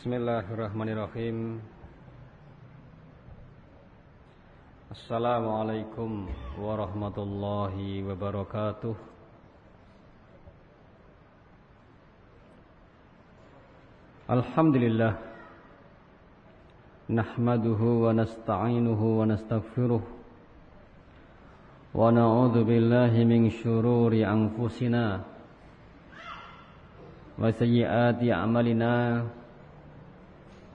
Bismillahirrahmanirrahim. Assalamualaikum warahmatullahi wabarakatuh. Alhamdulillah Nahmaduhu wa nasta'inuhu wa nastaghfiruh. Wa na'udhu billahi min syururi anfusina Wa sayyiati a'malina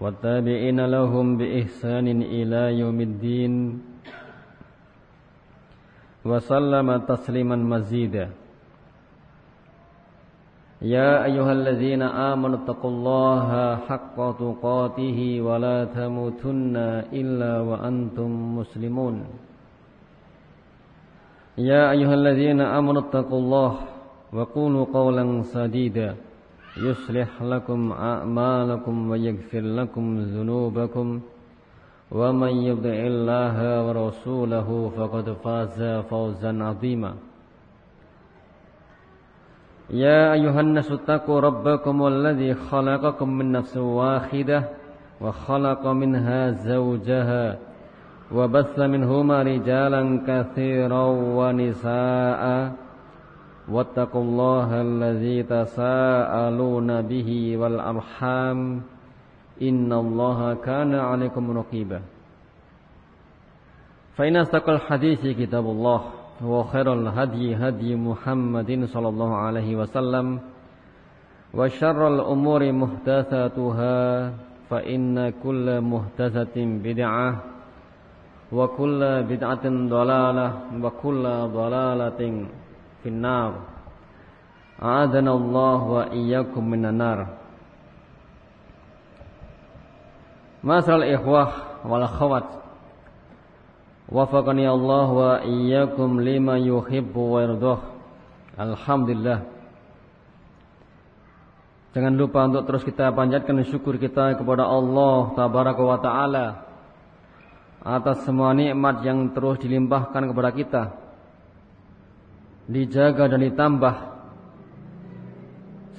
والتابعين لهم بإحسان إلى يوم الدين. وسلم تسليما مزيدا. يا أيها الذين آمنوا اتقوا الله حق تقاته ولا تموتن إلا وأنتم مسلمون. يا أيها الذين آمنوا اتقوا الله وقولوا قولا سديدا. يصلح لكم أعمالكم ويغفر لكم ذنوبكم ومن يطع الله ورسوله فقد فاز فوزا عظيما. يا أيها الناس اتقوا ربكم الذي خلقكم من نفس واحدة وخلق منها زوجها وبث منهما رجالا كثيرا ونساء واتقوا الله الذي تساءلون به والأرحام إن الله كان عليكم رقيبا. فإن استقى الحديث كتاب الله وخير الهدي هدي محمد صلى الله عليه وسلم وشر الأمور محدثاتها فإن كل محدثة بدعة وكل بدعة ضلالة وكل ضلالة finnar. A'adana Allah wa iyyakum minan nar. Masal ikhwah wal akhwat. Wafaqani Allah wa iyyakum lima yuhibbu wa yardah Alhamdulillah. Jangan lupa untuk terus kita panjatkan syukur kita kepada Allah Tabaraka wa Ta'ala Atas semua nikmat yang terus dilimpahkan kepada kita dijaga dan ditambah.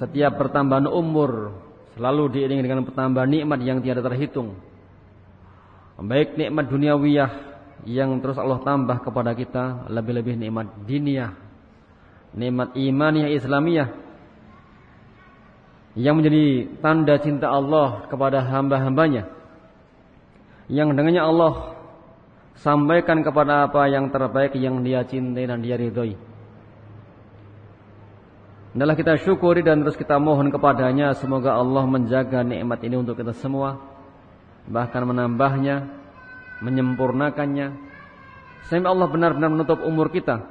Setiap pertambahan umur selalu diiringi dengan pertambahan nikmat yang tiada terhitung. Baik nikmat duniawiyah yang terus Allah tambah kepada kita lebih-lebih nikmat diniyah nikmat imaniyah islamiyah yang menjadi tanda cinta Allah kepada hamba-hambanya. Yang dengannya Allah sampaikan kepada apa yang terbaik yang dia cintai dan dia ridhoi Adalah kita syukuri dan terus kita mohon kepadanya semoga Allah menjaga nikmat ini untuk kita semua bahkan menambahnya menyempurnakannya. Sehingga Allah benar-benar menutup umur kita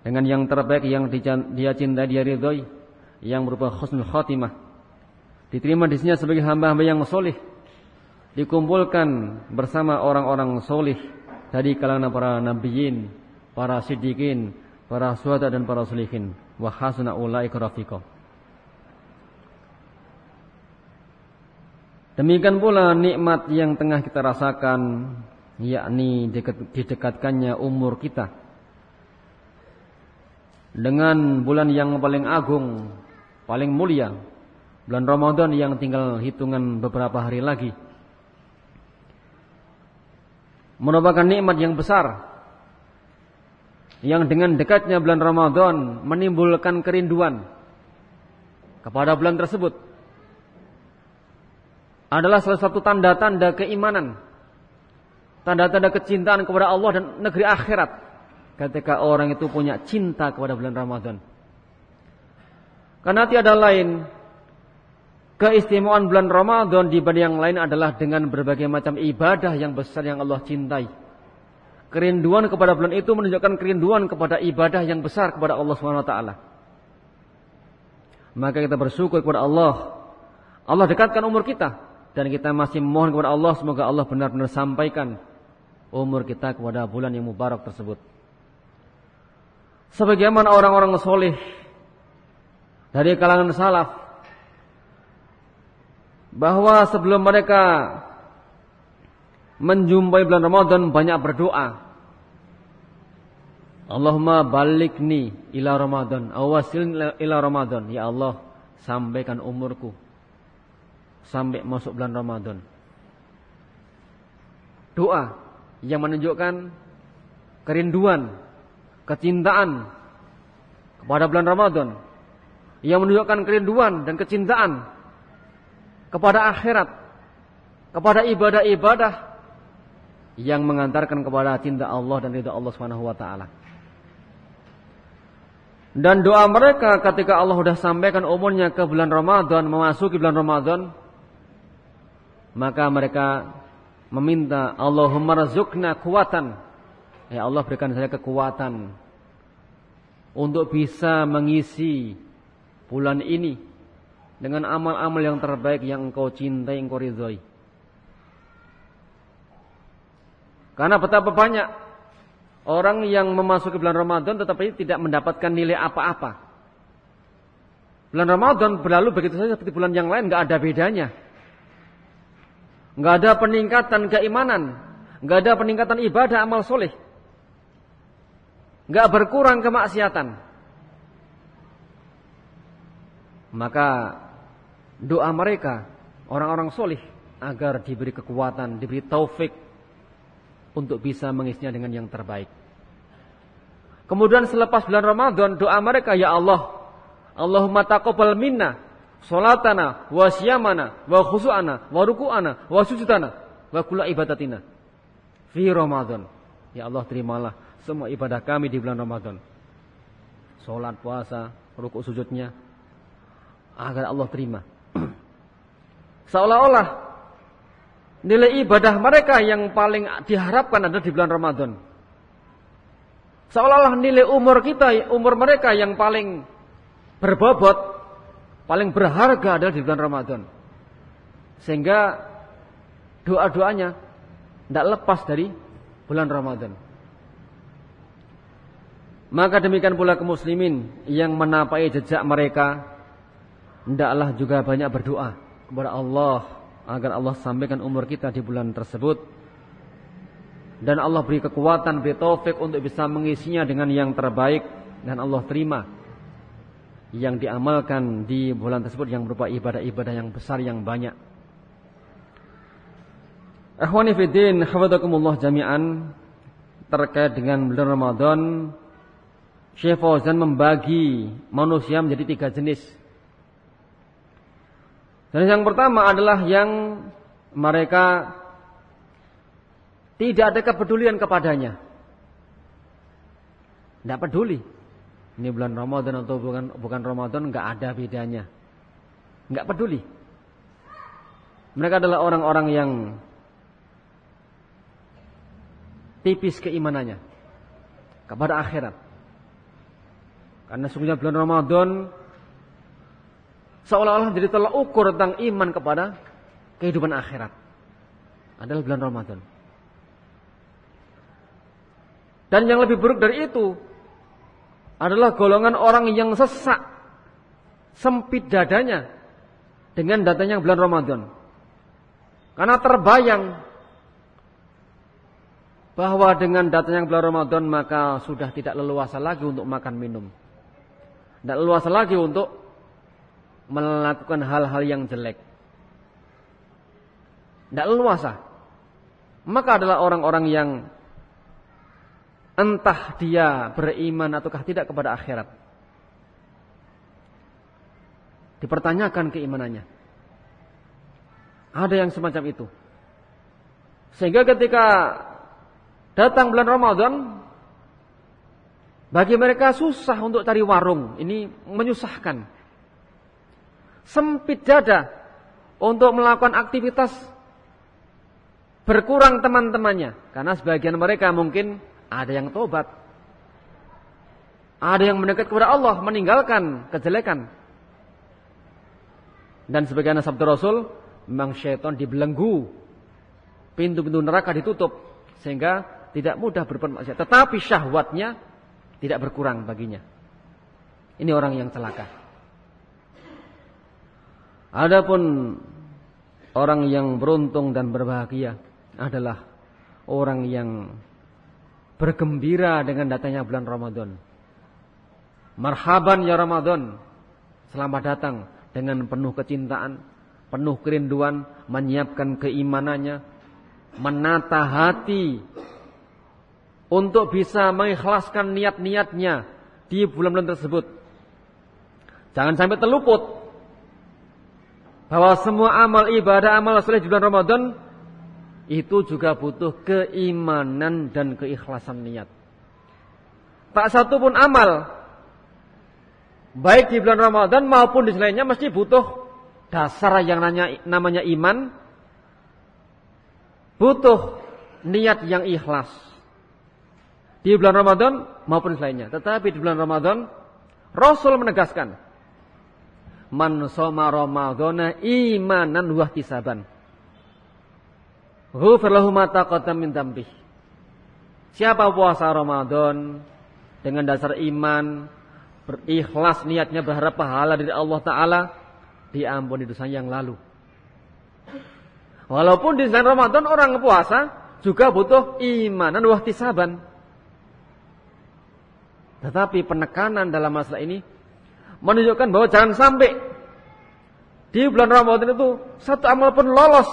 dengan yang terbaik yang dia cintai dia ridhoi yang berupa husnul khatimah. Diterima di sini sebagai hamba-hamba yang solih dikumpulkan bersama orang-orang solih dari kalangan para nabiyin para siddiqin para suhada dan para solihin wa hasuna ulaika. Demikian pula nikmat yang tengah kita rasakan yakni didekatkannya umur kita dengan bulan yang paling agung, paling mulia, bulan Ramadan yang tinggal hitungan beberapa hari lagi. Merupakan nikmat yang besar yang dengan dekatnya bulan Ramadan menimbulkan kerinduan kepada bulan tersebut adalah salah satu tanda-tanda keimanan, tanda-tanda kecintaan kepada Allah dan negeri akhirat ketika orang itu punya cinta kepada bulan Ramadan. Karena tiada lain keistimewaan bulan Ramadan dibanding yang lain adalah dengan berbagai macam ibadah yang besar yang Allah cintai. Kerinduan kepada bulan itu menunjukkan kerinduan kepada ibadah yang besar kepada Allah SWT. Maka kita bersyukur kepada Allah. Allah dekatkan umur kita dan kita masih mohon kepada Allah semoga Allah benar-benar sampaikan umur kita kepada bulan yang mubarak tersebut. Sebagaimana orang-orang soleh dari kalangan salaf bahwa sebelum mereka menjumpai bulan Ramadan banyak berdoa. Allahumma balikni ila Ramadan, awasil ila Ramadan. Ya Allah, sampaikan umurku sampai masuk bulan Ramadan. Doa yang menunjukkan kerinduan, kecintaan kepada bulan Ramadan. Yang menunjukkan kerinduan dan kecintaan kepada akhirat, kepada ibadah-ibadah yang mengantarkan kepada cinta Allah dan ridha Allah Subhanahu wa taala. Dan doa mereka ketika Allah sudah sampaikan umurnya ke bulan Ramadan, memasuki bulan Ramadan, maka mereka meminta Allahumma razukna kuatan. Ya Allah berikan saya kekuatan untuk bisa mengisi bulan ini dengan amal-amal yang terbaik yang engkau cintai, engkau ridhoi. Karena betapa banyak orang yang memasuki bulan Ramadan tetapi tidak mendapatkan nilai apa-apa. Bulan Ramadan berlalu begitu saja seperti bulan yang lain, nggak ada bedanya nggak ada peningkatan keimanan, nggak ada peningkatan ibadah amal soleh, nggak berkurang kemaksiatan. Maka doa mereka orang-orang soleh agar diberi kekuatan, diberi taufik untuk bisa mengisinya dengan yang terbaik. Kemudian selepas bulan Ramadan doa mereka ya Allah, Allahumma taqabbal minna Salatana wa siyamana wa khusu'ana wa ruku'ana wa sujudana wa kula ibadatina fi Ramadan. Ya Allah terimalah semua ibadah kami di bulan Ramadan. Salat, puasa, ruku sujudnya agar Allah terima. Seolah-olah nilai ibadah mereka yang paling diharapkan ada di bulan Ramadan. Seolah-olah nilai umur kita, umur mereka yang paling berbobot paling berharga adalah di bulan Ramadan. Sehingga doa-doanya tidak lepas dari bulan Ramadan. Maka demikian pula kaum muslimin yang menapai jejak mereka hendaklah juga banyak berdoa kepada Allah agar Allah sampaikan umur kita di bulan tersebut dan Allah beri kekuatan, beri taufik untuk bisa mengisinya dengan yang terbaik dan Allah terima yang diamalkan di bulan tersebut yang berupa ibadah-ibadah yang besar yang banyak. Akhwani fiddin, hafadhakumullah jami'an terkait dengan bulan Ramadan Syekh Fauzan membagi manusia menjadi tiga jenis. Dan yang pertama adalah yang mereka tidak ada kepedulian kepadanya. Tidak peduli ini bulan Ramadan atau bukan bukan Ramadan nggak ada bedanya. Nggak peduli. Mereka adalah orang-orang yang tipis keimanannya kepada akhirat. Karena sungguhnya bulan Ramadan seolah-olah jadi tolak ukur tentang iman kepada kehidupan akhirat. Adalah bulan Ramadan. Dan yang lebih buruk dari itu, adalah golongan orang yang sesak, sempit dadanya dengan datanya bulan Ramadan. Karena terbayang bahwa dengan datanya bulan Ramadan maka sudah tidak leluasa lagi untuk makan minum. Tidak leluasa lagi untuk melakukan hal-hal yang jelek. Tidak leluasa. Maka adalah orang-orang yang entah dia beriman ataukah tidak kepada akhirat. Dipertanyakan keimanannya. Ada yang semacam itu. Sehingga ketika datang bulan Ramadan, bagi mereka susah untuk cari warung. Ini menyusahkan. Sempit dada untuk melakukan aktivitas berkurang teman-temannya. Karena sebagian mereka mungkin ada yang tobat. Ada yang mendekat kepada Allah, meninggalkan kejelekan. Dan sebagaimana sabda Rasul, memang syaitan dibelenggu. Pintu-pintu neraka ditutup sehingga tidak mudah berbuat. Tetapi syahwatnya tidak berkurang baginya. Ini orang yang celaka. Adapun orang yang beruntung dan berbahagia adalah orang yang bergembira dengan datangnya bulan Ramadan. Marhaban ya Ramadan. Selamat datang dengan penuh kecintaan, penuh kerinduan, menyiapkan keimanannya, menata hati untuk bisa mengikhlaskan niat-niatnya di bulan-bulan tersebut. Jangan sampai terluput bahwa semua amal ibadah, amal soleh di bulan Ramadan itu juga butuh keimanan dan keikhlasan niat. Tak satu pun amal baik di bulan Ramadan maupun di selainnya mesti butuh dasar yang nanya, namanya iman, butuh niat yang ikhlas. Di bulan Ramadan maupun selainnya. Tetapi di bulan Ramadan Rasul menegaskan Man soma Ramadana imanan wahtisaban. Ghufir ma min dambih. Siapa puasa Ramadan dengan dasar iman, berikhlas niatnya berharap pahala dari Allah Ta'ala, diampuni dosa yang lalu. Walaupun di bulan Ramadan orang puasa juga butuh imanan wahtisaban. Tetapi penekanan dalam masalah ini menunjukkan bahwa jangan sampai di bulan Ramadan itu satu amal pun lolos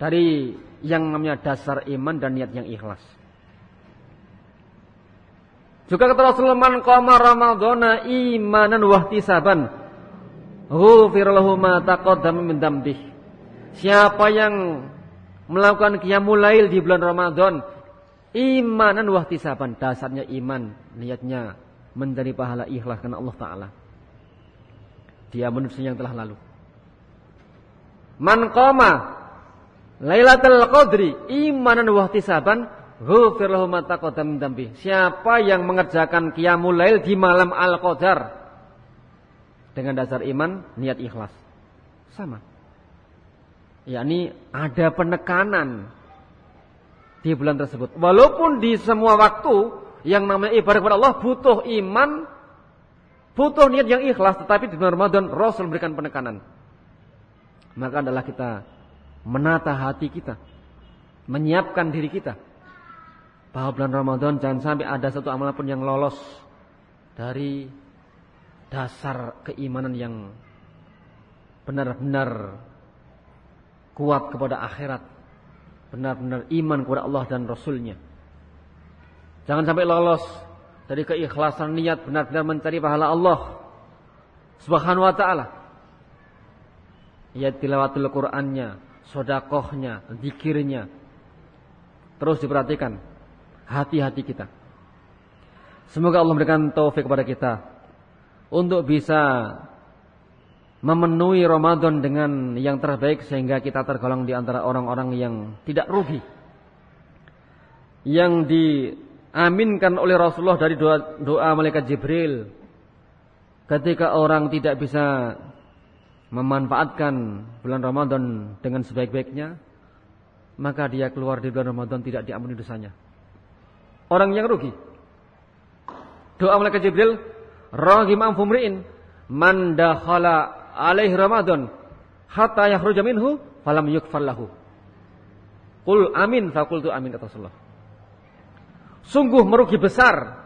dari yang namanya dasar iman dan niat yang ikhlas. Juga kata Rasulullah man qama ramadhana imanan wahtisaban ghufir lahu ma taqaddama min dambih. Siapa yang melakukan qiyamul lail di bulan Ramadan imanan wahtisaban, dasarnya iman, niatnya mencari pahala ikhlas karena Allah taala. Dia manusia yang telah lalu. Man qama Lailatul Qadri imanan wahtisaban Ghufir lahu ma taqaddam dambi. Siapa yang mengerjakan qiyamul lail di malam Al-Qadar dengan dasar iman, niat ikhlas. Sama. yakni ada penekanan di bulan tersebut. Walaupun di semua waktu yang namanya ibadah kepada Allah butuh iman, butuh niat yang ikhlas, tetapi di bulan Ramadan Rasul memberikan penekanan. Maka adalah kita menata hati kita, menyiapkan diri kita bahwa bulan Ramadan jangan sampai ada satu amalan pun yang lolos dari dasar keimanan yang benar-benar kuat kepada akhirat, benar-benar iman kepada Allah dan Rasulnya. Jangan sampai lolos dari keikhlasan niat benar-benar mencari pahala Allah Subhanahu wa taala. Ya tilawatul Qur'annya, sodakohnya, zikirnya. Terus diperhatikan hati-hati kita. Semoga Allah memberikan taufik kepada kita untuk bisa memenuhi Ramadan dengan yang terbaik sehingga kita tergolong di antara orang-orang yang tidak rugi. Yang diaminkan oleh Rasulullah dari doa, doa malaikat Jibril ketika orang tidak bisa memanfaatkan bulan Ramadan dengan sebaik-baiknya, maka dia keluar di bulan Ramadan tidak diampuni dosanya orang yang rugi. Doa malaikat Jibril, rahim anfumri'in man dakhala alaihi Ramadan hatta yakhruja minhu falam yukfar lahu. Qul amin faqultu amin kata Rasulullah. Sungguh merugi besar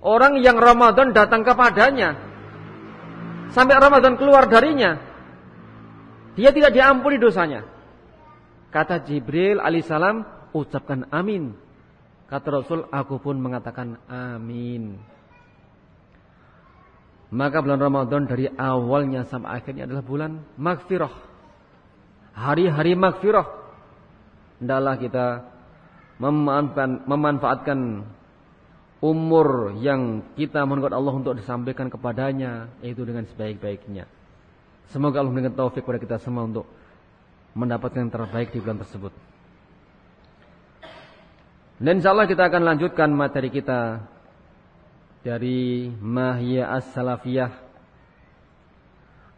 orang yang Ramadan datang kepadanya sampai Ramadan keluar darinya dia tidak diampuni dosanya. Kata Jibril alaihissalam, ucapkan amin. Kata Rasul, aku pun mengatakan amin. Maka bulan Ramadan dari awalnya sampai akhirnya adalah bulan magfirah. Hari-hari magfirah. Hendaklah kita memanfaatkan, memanfaatkan umur yang kita mohon Allah untuk disampaikan kepadanya yaitu dengan sebaik-baiknya. Semoga Allah memberikan taufik kepada kita semua untuk mendapatkan yang terbaik di bulan tersebut. Dan insya Allah kita akan lanjutkan materi kita dari Mahya As-Salafiyah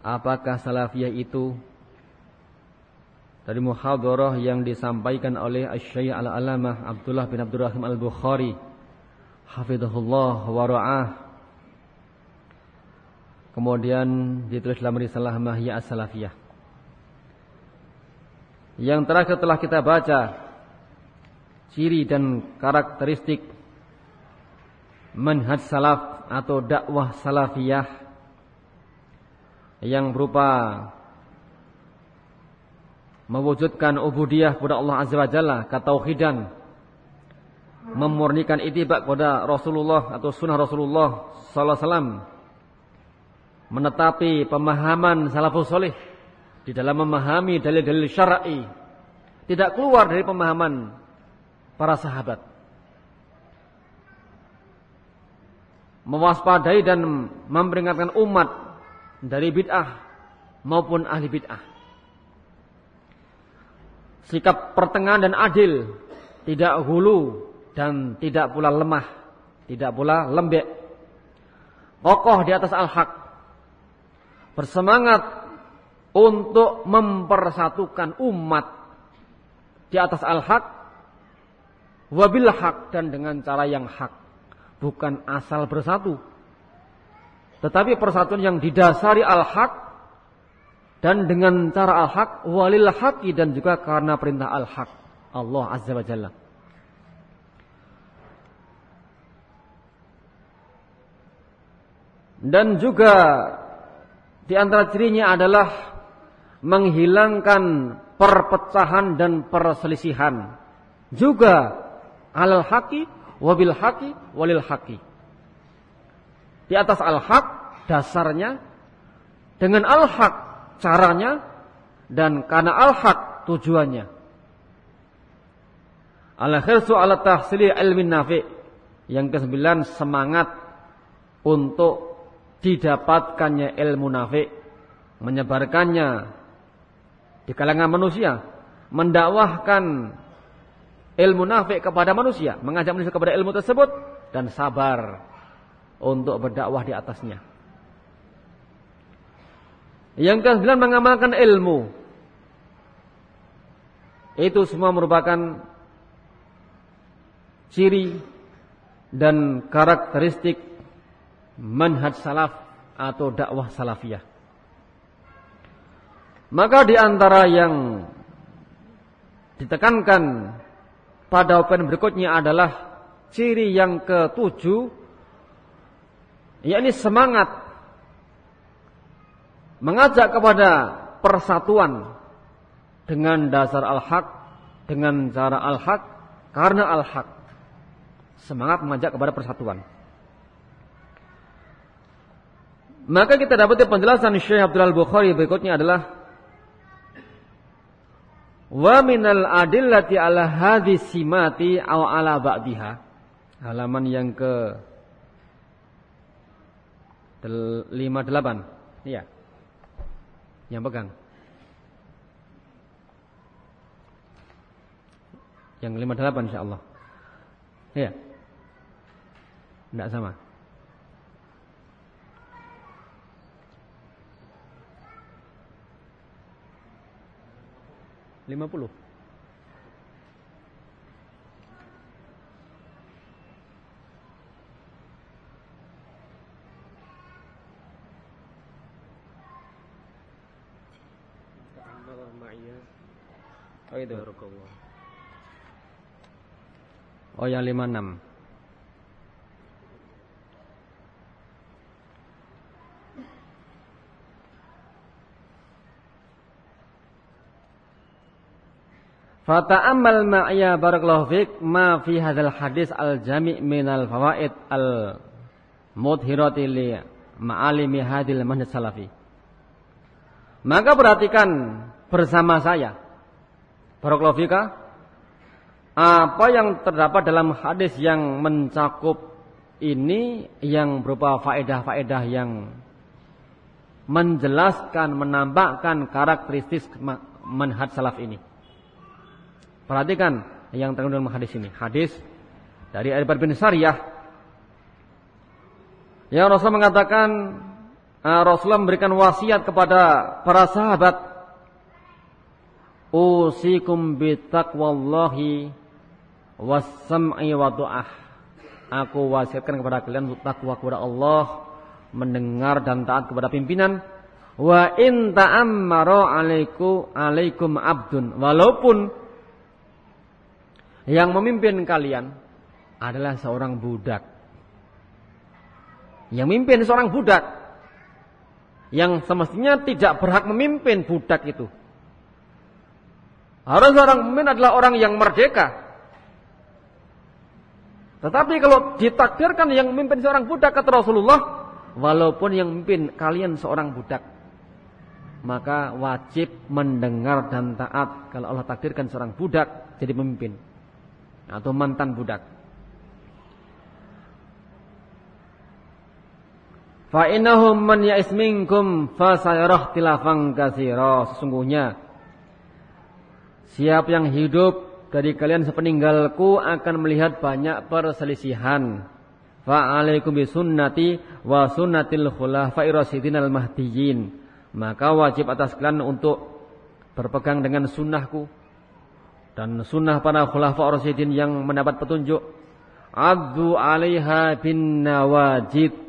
apakah salafiyah itu dari muhadharah yang disampaikan oleh Asy-Syaikh Al-Alamah Abdullah bin Abdurrahim Al-Bukhari. Hafizahullah wa ra'ah. Kemudian ditulis dalam risalah Mahya As-Salafiyah. Yang terakhir telah kita baca ciri dan karakteristik manhaj salaf atau dakwah salafiyah yang berupa mewujudkan ubudiyah kepada Allah Azza wa Jalla, ketauhidan, memurnikan itibak kepada Rasulullah atau sunnah Rasulullah sallallahu alaihi wasallam, menetapi pemahaman salafus soleh di dalam memahami dalil-dalil syar'i, tidak keluar dari pemahaman para sahabat. Mewaspadai dan memperingatkan umat dari bid'ah maupun ahli bid'ah. Sikap pertengahan dan adil, tidak hulu dan tidak pula lemah, tidak pula lembek. Kokoh di atas al-haq. Bersemangat untuk mempersatukan umat di atas al-haq wabil haq dan dengan cara yang hak, bukan asal bersatu tetapi persatuan yang didasari al-haq dan dengan cara al-haq walil haqi dan juga karena perintah al-haq Allah Azza wa Jalla. Dan juga di antara cirinya adalah menghilangkan perpecahan dan perselisihan. Juga alal haqi wabil haqi walil haqi. Di atas al-haq dasarnya dengan al-haq caranya dan karena al-haq tujuannya. Al-khirsu ala tahsili ilmin nafi. Yang kesembilan semangat untuk didapatkannya ilmu nafi, menyebarkannya di kalangan manusia, mendakwahkan ilmu nafi kepada manusia, mengajak manusia kepada ilmu tersebut dan sabar untuk berdakwah di atasnya. Yang kesembilan mengamalkan ilmu. Itu semua merupakan ciri dan karakteristik manhaj salaf atau dakwah salafiyah. Maka di antara yang ditekankan pada poin berikutnya adalah ciri yang ketujuh yakni semangat mengajak kepada persatuan dengan dasar al-haq dengan cara al-haq karena al-haq. Semangat mengajak kepada persatuan. Maka kita dapat penjelasan Syekh Abdul Bukhari berikutnya adalah wa minal adillati ala hadis simati aw ala ba'diha. Halaman yang ke lima delapan, iya. Yang pegang. Yang lima delapan insya Allah. Iya. Tidak sama. Lima puluh. Oh itu. Oh yang 56. Fata'ammal ma'ya barakallahu fik ma fi hadzal hadis al-jami' min al-fawaid al-mudhirati li ma'alimi hadil manhaj salafi. Maka perhatikan bersama saya Barakallahu Apa yang terdapat dalam hadis yang mencakup ini yang berupa faedah-faedah yang menjelaskan, menampakkan karakteristik manhaj salaf ini. Perhatikan yang terkandung dalam hadis ini. Hadis dari Abu bin Sariyah yang Rasul mengatakan uh, Rasulullah memberikan wasiat kepada para sahabat usikum bitaqwallahi was-sam'i wa du'ah aku wasiatkan kepada kalian untuk takwa kepada Allah mendengar dan taat kepada pimpinan. Wa in ta'ammara alaiku alaikum abdun. Walaupun yang memimpin kalian adalah seorang budak. Yang memimpin seorang budak yang semestinya tidak berhak memimpin budak itu. Harus orang memimpin adalah orang yang merdeka. Tetapi kalau ditakdirkan yang memimpin seorang budak kata Rasulullah, walaupun yang memimpin kalian seorang budak, maka wajib mendengar dan taat kalau Allah takdirkan seorang budak jadi pemimpin atau mantan budak. Fa innahum man ya'is minkum fa sayarah tilafan katsira. Sesungguhnya siapa yang hidup dari kalian sepeninggalku akan melihat banyak perselisihan. Fa alaikum bisunnati wa sunnatil khulafair rasyidin al mahdiyyin. Maka wajib atas kalian untuk berpegang dengan sunnahku dan sunnah para khulafa rasyidin yang mendapat petunjuk. Addu 'alaiha bin nawajid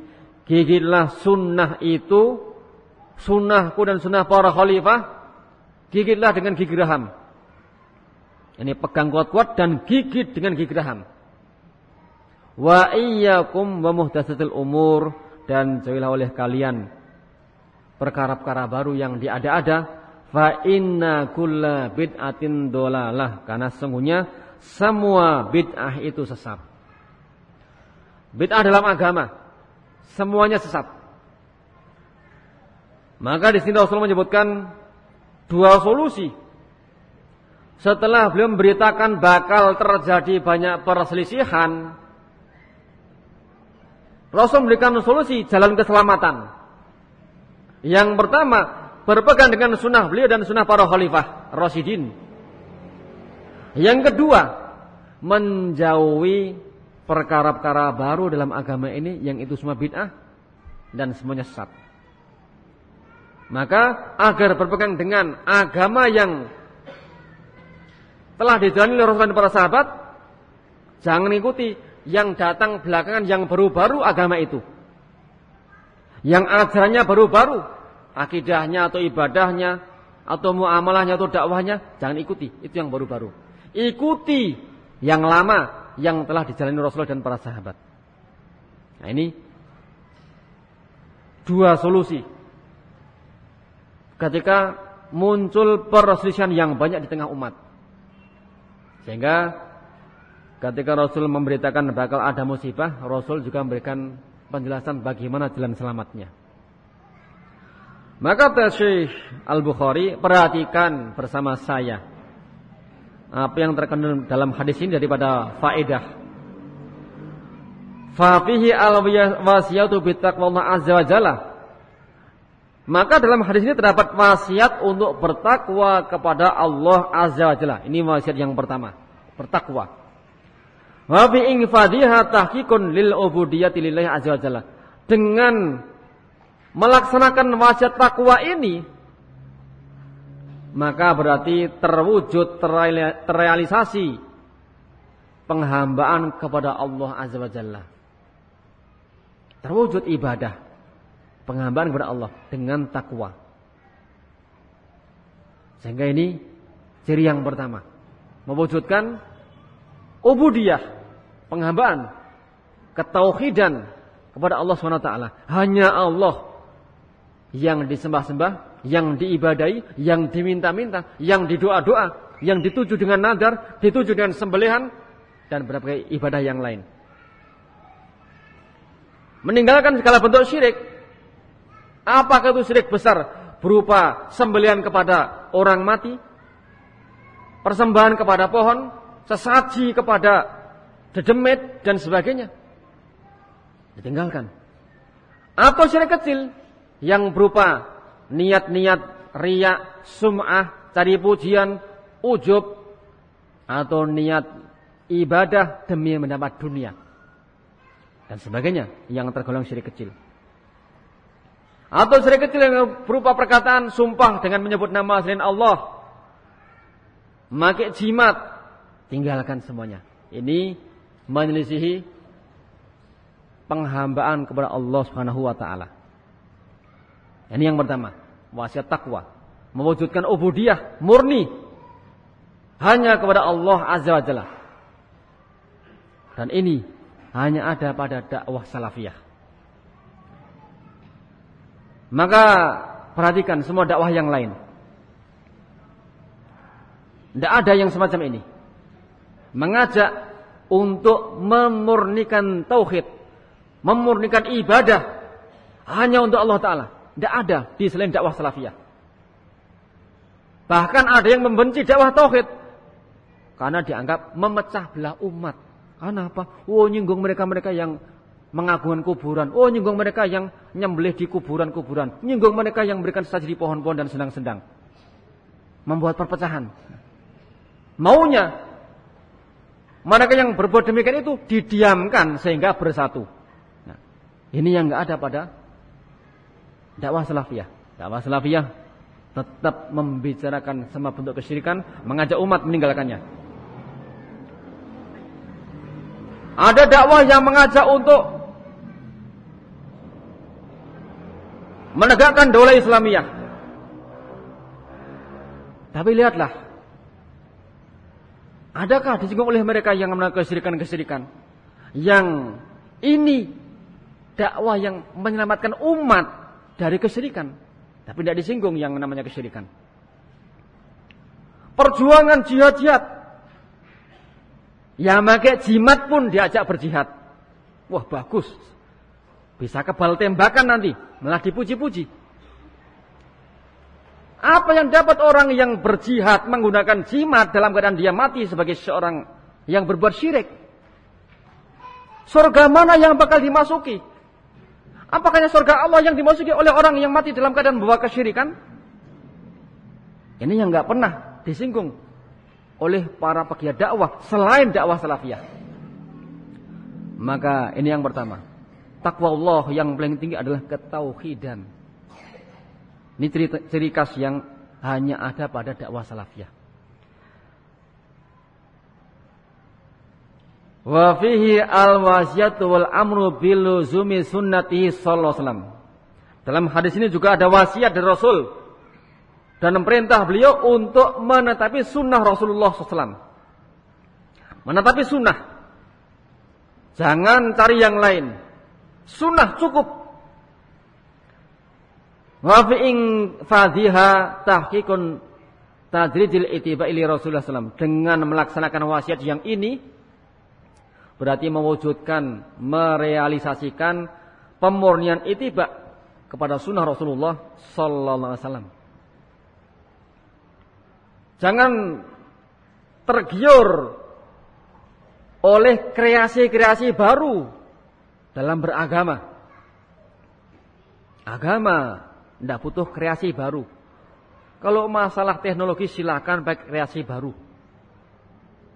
Gigitlah sunnah itu, sunnahku dan sunnah para khalifah, gigitlah dengan gigi raham. Ini pegang kuat-kuat dan gigit dengan gigi raham. Wa iyyakum wa muhdatsatil umur dan jauhilah oleh kalian perkara-perkara baru yang diada-ada fa inna kulla bid'atin dolalah karena sesungguhnya semua bid'ah itu sesat. Bid'ah dalam agama semuanya sesat. Maka di sini Rasul menyebutkan dua solusi. Setelah beliau memberitakan bakal terjadi banyak perselisihan, Rasul memberikan solusi jalan keselamatan. Yang pertama, berpegang dengan sunnah beliau dan sunnah para khalifah Rasidin. Yang kedua, menjauhi perkara-perkara baru dalam agama ini yang itu semua bid'ah dan semuanya sesat. Maka agar berpegang dengan agama yang telah dijalani oleh Rasulullah dan para sahabat, jangan ikuti yang datang belakangan yang baru-baru agama itu. Yang ajarannya baru-baru, akidahnya atau ibadahnya atau muamalahnya atau dakwahnya, jangan ikuti, itu yang baru-baru. Ikuti yang lama, yang telah dijalani Rasulullah dan para sahabat. Nah ini dua solusi. Ketika muncul perselisihan yang banyak di tengah umat. Sehingga ketika Rasul memberitakan bakal ada musibah, Rasul juga memberikan penjelasan bagaimana jalan selamatnya. Mata Syekh Al-Bukhari perhatikan bersama saya apa yang terkandung dalam hadis ini daripada faedah. Fafihi al-wasiyatu bitaqwallah azza wa jalla. Maka dalam hadis ini terdapat wasiat untuk bertakwa kepada Allah azza wa jalla. Ini wasiat yang pertama, bertakwa. Wa bi infadiha tahqiqun lil ubudiyyati lillahi azza wa jalla. Dengan melaksanakan wasiat takwa ini maka berarti terwujud terrealisasi penghambaan kepada Allah Azza wa Jalla. Terwujud ibadah penghambaan kepada Allah dengan takwa. Sehingga ini ciri yang pertama, mewujudkan ubudiyah, penghambaan, ketauhidan kepada Allah SWT. Hanya Allah yang disembah-sembah yang diibadai, yang diminta-minta, yang didoa-doa, yang dituju dengan nadar, dituju dengan sembelihan dan berbagai ibadah yang lain. Meninggalkan segala bentuk syirik. Apakah itu syirik besar berupa sembelihan kepada orang mati, persembahan kepada pohon, sesaji kepada dedemit dan sebagainya. Ditinggalkan. Atau syirik kecil yang berupa niat-niat riak, sum'ah, cari pujian, ujub atau niat ibadah demi mendapat dunia dan sebagainya yang tergolong syirik kecil. Atau syirik kecil yang berupa perkataan sumpah dengan menyebut nama selain Allah. Memakai jimat, tinggalkan semuanya. Ini menyelisihi penghambaan kepada Allah Subhanahu wa taala. Ini yang pertama, wasiat takwa. Mewujudkan ubudiyah murni hanya kepada Allah Azza wa Jalla. Dan ini hanya ada pada dakwah salafiyah. Maka perhatikan semua dakwah yang lain. Tidak ada yang semacam ini. Mengajak untuk memurnikan tauhid, memurnikan ibadah hanya untuk Allah Taala. Tidak ada di selain dakwah salafiyah. Bahkan ada yang membenci dakwah tauhid karena dianggap memecah belah umat. Karena apa? Oh nyinggung mereka-mereka yang mengagungkan kuburan. Oh nyinggung mereka yang nyembelih di kuburan-kuburan. Nyinggung mereka yang memberikan saji di pohon-pohon dan sedang-sedang. Membuat perpecahan. Maunya mereka yang berbuat demikian itu didiamkan sehingga bersatu. Nah, ini yang nggak ada pada dakwah salafiyah. Dakwah salafiyah tetap membicarakan semua bentuk kesyirikan, mengajak umat meninggalkannya. Ada dakwah yang mengajak untuk menegakkan dola Islamiyah. Tapi lihatlah, adakah disinggung oleh mereka yang melakukan kesirikan-kesirikan? Yang ini dakwah yang menyelamatkan umat dari kesirikan. Tapi tidak disinggung yang namanya kesirikan. Perjuangan jihad-jihad. Yang pakai jimat pun diajak berjihad. Wah bagus. Bisa kebal tembakan nanti. Malah dipuji-puji. Apa yang dapat orang yang berjihad menggunakan jimat dalam keadaan dia mati sebagai seorang yang berbuat syirik? Surga mana yang bakal dimasuki? Apakahnya surga Allah yang dimasuki oleh orang yang mati dalam keadaan membawa kesyirikan? Ini yang nggak pernah disinggung oleh para pegiat dakwah selain dakwah salafiyah. Maka ini yang pertama. Takwa Allah yang paling tinggi adalah ketauhidan. Ini ciri, ciri khas yang hanya ada pada dakwah salafiyah. Wa fihi al-wasiyatu wal amru bil luzumi sunnatihi sallallahu. Dalam hadis ini juga ada wasiat dari Rasul dan perintah beliau untuk menetapi sunnah Rasulullah SAW. Menetapi sunnah. Jangan cari yang lain. Sunnah cukup. Wa fi ing fadhiha tahqiqun tadrijil itiba ili Rasulullah SAW. Dengan melaksanakan wasiat yang ini, berarti mewujudkan, merealisasikan pemurnian itiba kepada sunnah Rasulullah Sallallahu Alaihi Wasallam. Jangan tergiur oleh kreasi-kreasi baru dalam beragama. Agama tidak butuh kreasi baru. Kalau masalah teknologi silakan pakai kreasi baru.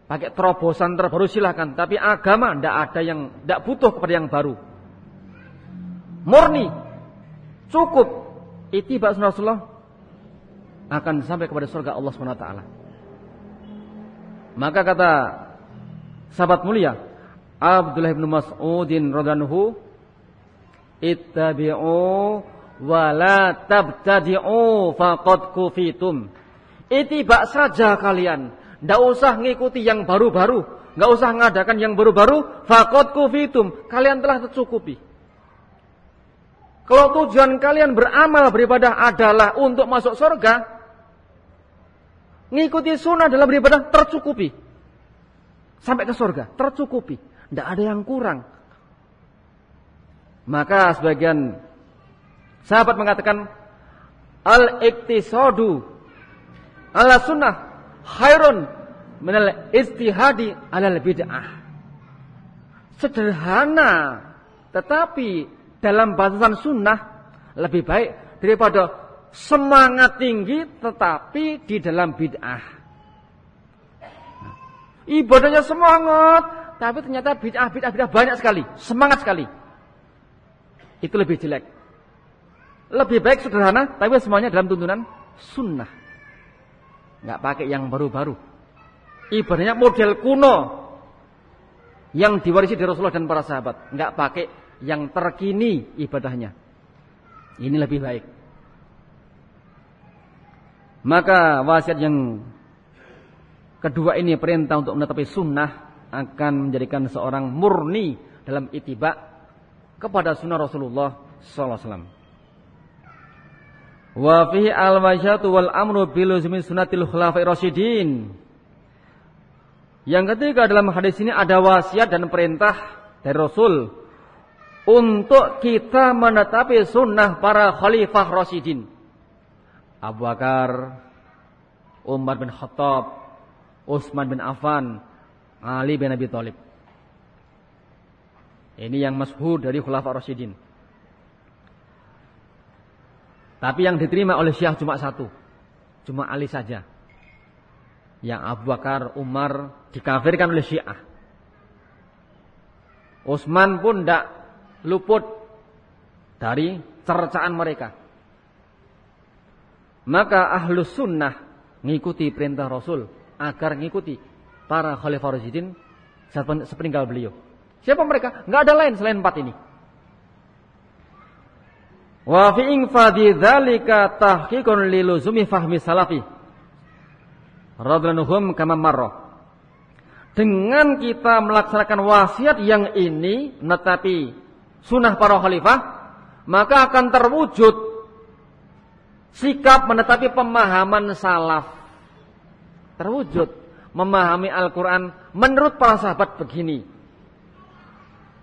Pakai terobosan terbaru silakan, tapi agama tidak ada yang tidak butuh kepada yang baru. Murni, cukup. Itiba Rasulullah akan sampai kepada surga Allah SWT. Maka kata sahabat mulia, Abdullah bin Mas'udin radhiyallahu ittabi'u wa la tabtadi'u faqad kufitum. Ittiba saja kalian, ndak usah ngikuti yang baru-baru, nggak usah ngadakan yang baru-baru, faqad kufitum. Kalian telah tercukupi. Kalau tujuan kalian beramal beribadah adalah untuk masuk surga, ngikuti sunnah dalam beribadah tercukupi. Sampai ke surga, tercukupi. Tidak ada yang kurang. Maka sebagian sahabat mengatakan al-iktisadu ala sunnah khairun minal istihadi ala bid'ah. Sederhana tetapi dalam batasan sunnah lebih baik daripada semangat tinggi tetapi di dalam bid'ah. Ibadahnya semangat tapi ternyata bid'ah, bid'ah, bid'ah banyak sekali. Semangat sekali. Itu lebih jelek. Lebih baik sederhana, tapi semuanya dalam tuntunan sunnah. Nggak pakai yang baru-baru. Ibadahnya model kuno. Yang diwarisi dari Rasulullah dan para sahabat. Nggak pakai yang terkini ibadahnya. Ini lebih baik. Maka wasiat yang kedua ini perintah untuk menetapi sunnah akan menjadikan seorang murni dalam itibak kepada sunnah Rasulullah sallallahu alaihi al-wasyatu wal amru sunnatil khulafa'ir rasyidin. Yang ketiga dalam hadis ini ada wasiat dan perintah dari Rasul untuk kita menetapi sunnah para khalifah rasyidin. Abu Bakar, Umar bin Khattab, Utsman bin Affan, Ali bin Abi Thalib. Ini yang masyhur dari Khulafa Rasyidin. Tapi yang diterima oleh Syekh cuma satu. Cuma Ali saja. Yang Abu Bakar, Umar dikafirkan oleh Syiah. Utsman pun tidak luput dari cercaan mereka. Maka ahlus sunnah mengikuti perintah Rasul agar mengikuti para khalifah Rasyidin sepeninggal beliau. Siapa mereka? Enggak ada lain selain empat ini. Wa fi infadi dzalika tahqiqun liluzumi fahmi salafi. Radhiyallahu kama marra. Dengan kita melaksanakan wasiat yang ini netapi sunnah para khalifah, maka akan terwujud sikap menetapi pemahaman salaf. Terwujud memahami Al-Quran menurut para sahabat begini.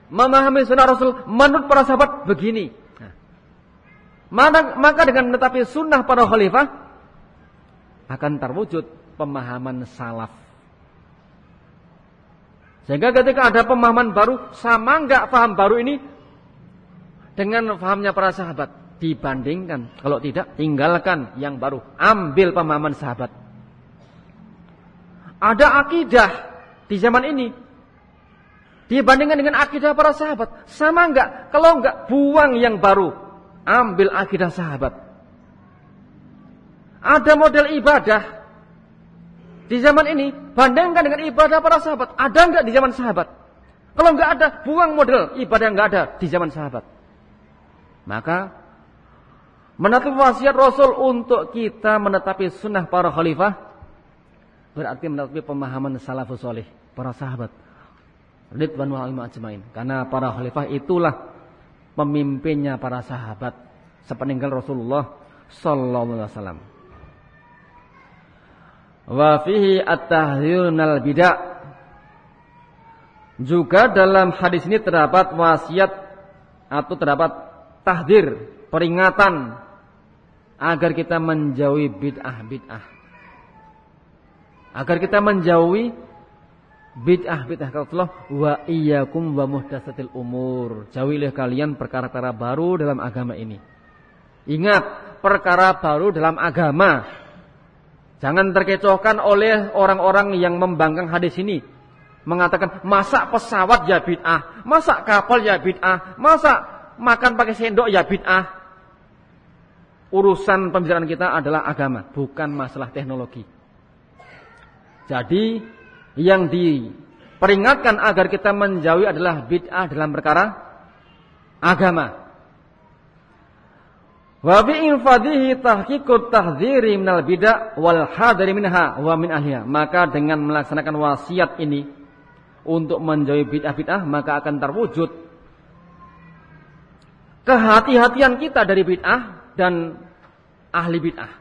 Memahami sunnah Rasul menurut para sahabat begini. Nah, maka dengan menetapi sunnah para khalifah akan terwujud pemahaman salaf. Sehingga ketika ada pemahaman baru, sama enggak paham baru ini dengan pahamnya para sahabat dibandingkan. Kalau tidak, tinggalkan yang baru. Ambil pemahaman sahabat. Ada akidah di zaman ini. Dibandingkan dengan akidah para sahabat. Sama enggak? Kalau enggak, buang yang baru. Ambil akidah sahabat. Ada model ibadah di zaman ini. Bandingkan dengan ibadah para sahabat. Ada enggak di zaman sahabat? Kalau enggak ada, buang model ibadah yang enggak ada di zaman sahabat. Maka menetapi wasiat Rasul untuk kita menetapi sunnah para khalifah berarti menetapi pemahaman salafus soleh para sahabat. Ridwan wa ajmain. Karena para khalifah itulah pemimpinnya para sahabat. Sepeninggal Rasulullah sallallahu alaihi wasallam. Wa fihi at-tahdhirunal bid'ah. Juga dalam hadis ini terdapat wasiat atau terdapat tahdir peringatan agar kita menjauhi bid'ah-bid'ah agar kita menjauhi bid'ah bid'ah Allah wa iyyakum wa muhdatsatil umur. Jauhilah kalian perkara-perkara baru dalam agama ini. Ingat, perkara baru dalam agama. Jangan terkecohkan oleh orang-orang yang membangkang hadis ini. Mengatakan, masa pesawat ya bid'ah, masa kapal ya bid'ah, masa makan pakai sendok ya bid'ah. Urusan pembicaraan kita adalah agama, bukan masalah teknologi. Jadi yang diperingatkan agar kita menjauhi adalah bid'ah dalam perkara agama. Wa bi infadihi tahqiqut tahdziri minal bid'ah wal hadari minha wa min ahliha. Maka dengan melaksanakan wasiat ini untuk menjauhi bid'ah-bid'ah maka akan terwujud kehati-hatian kita dari bid'ah dan ahli bid'ah.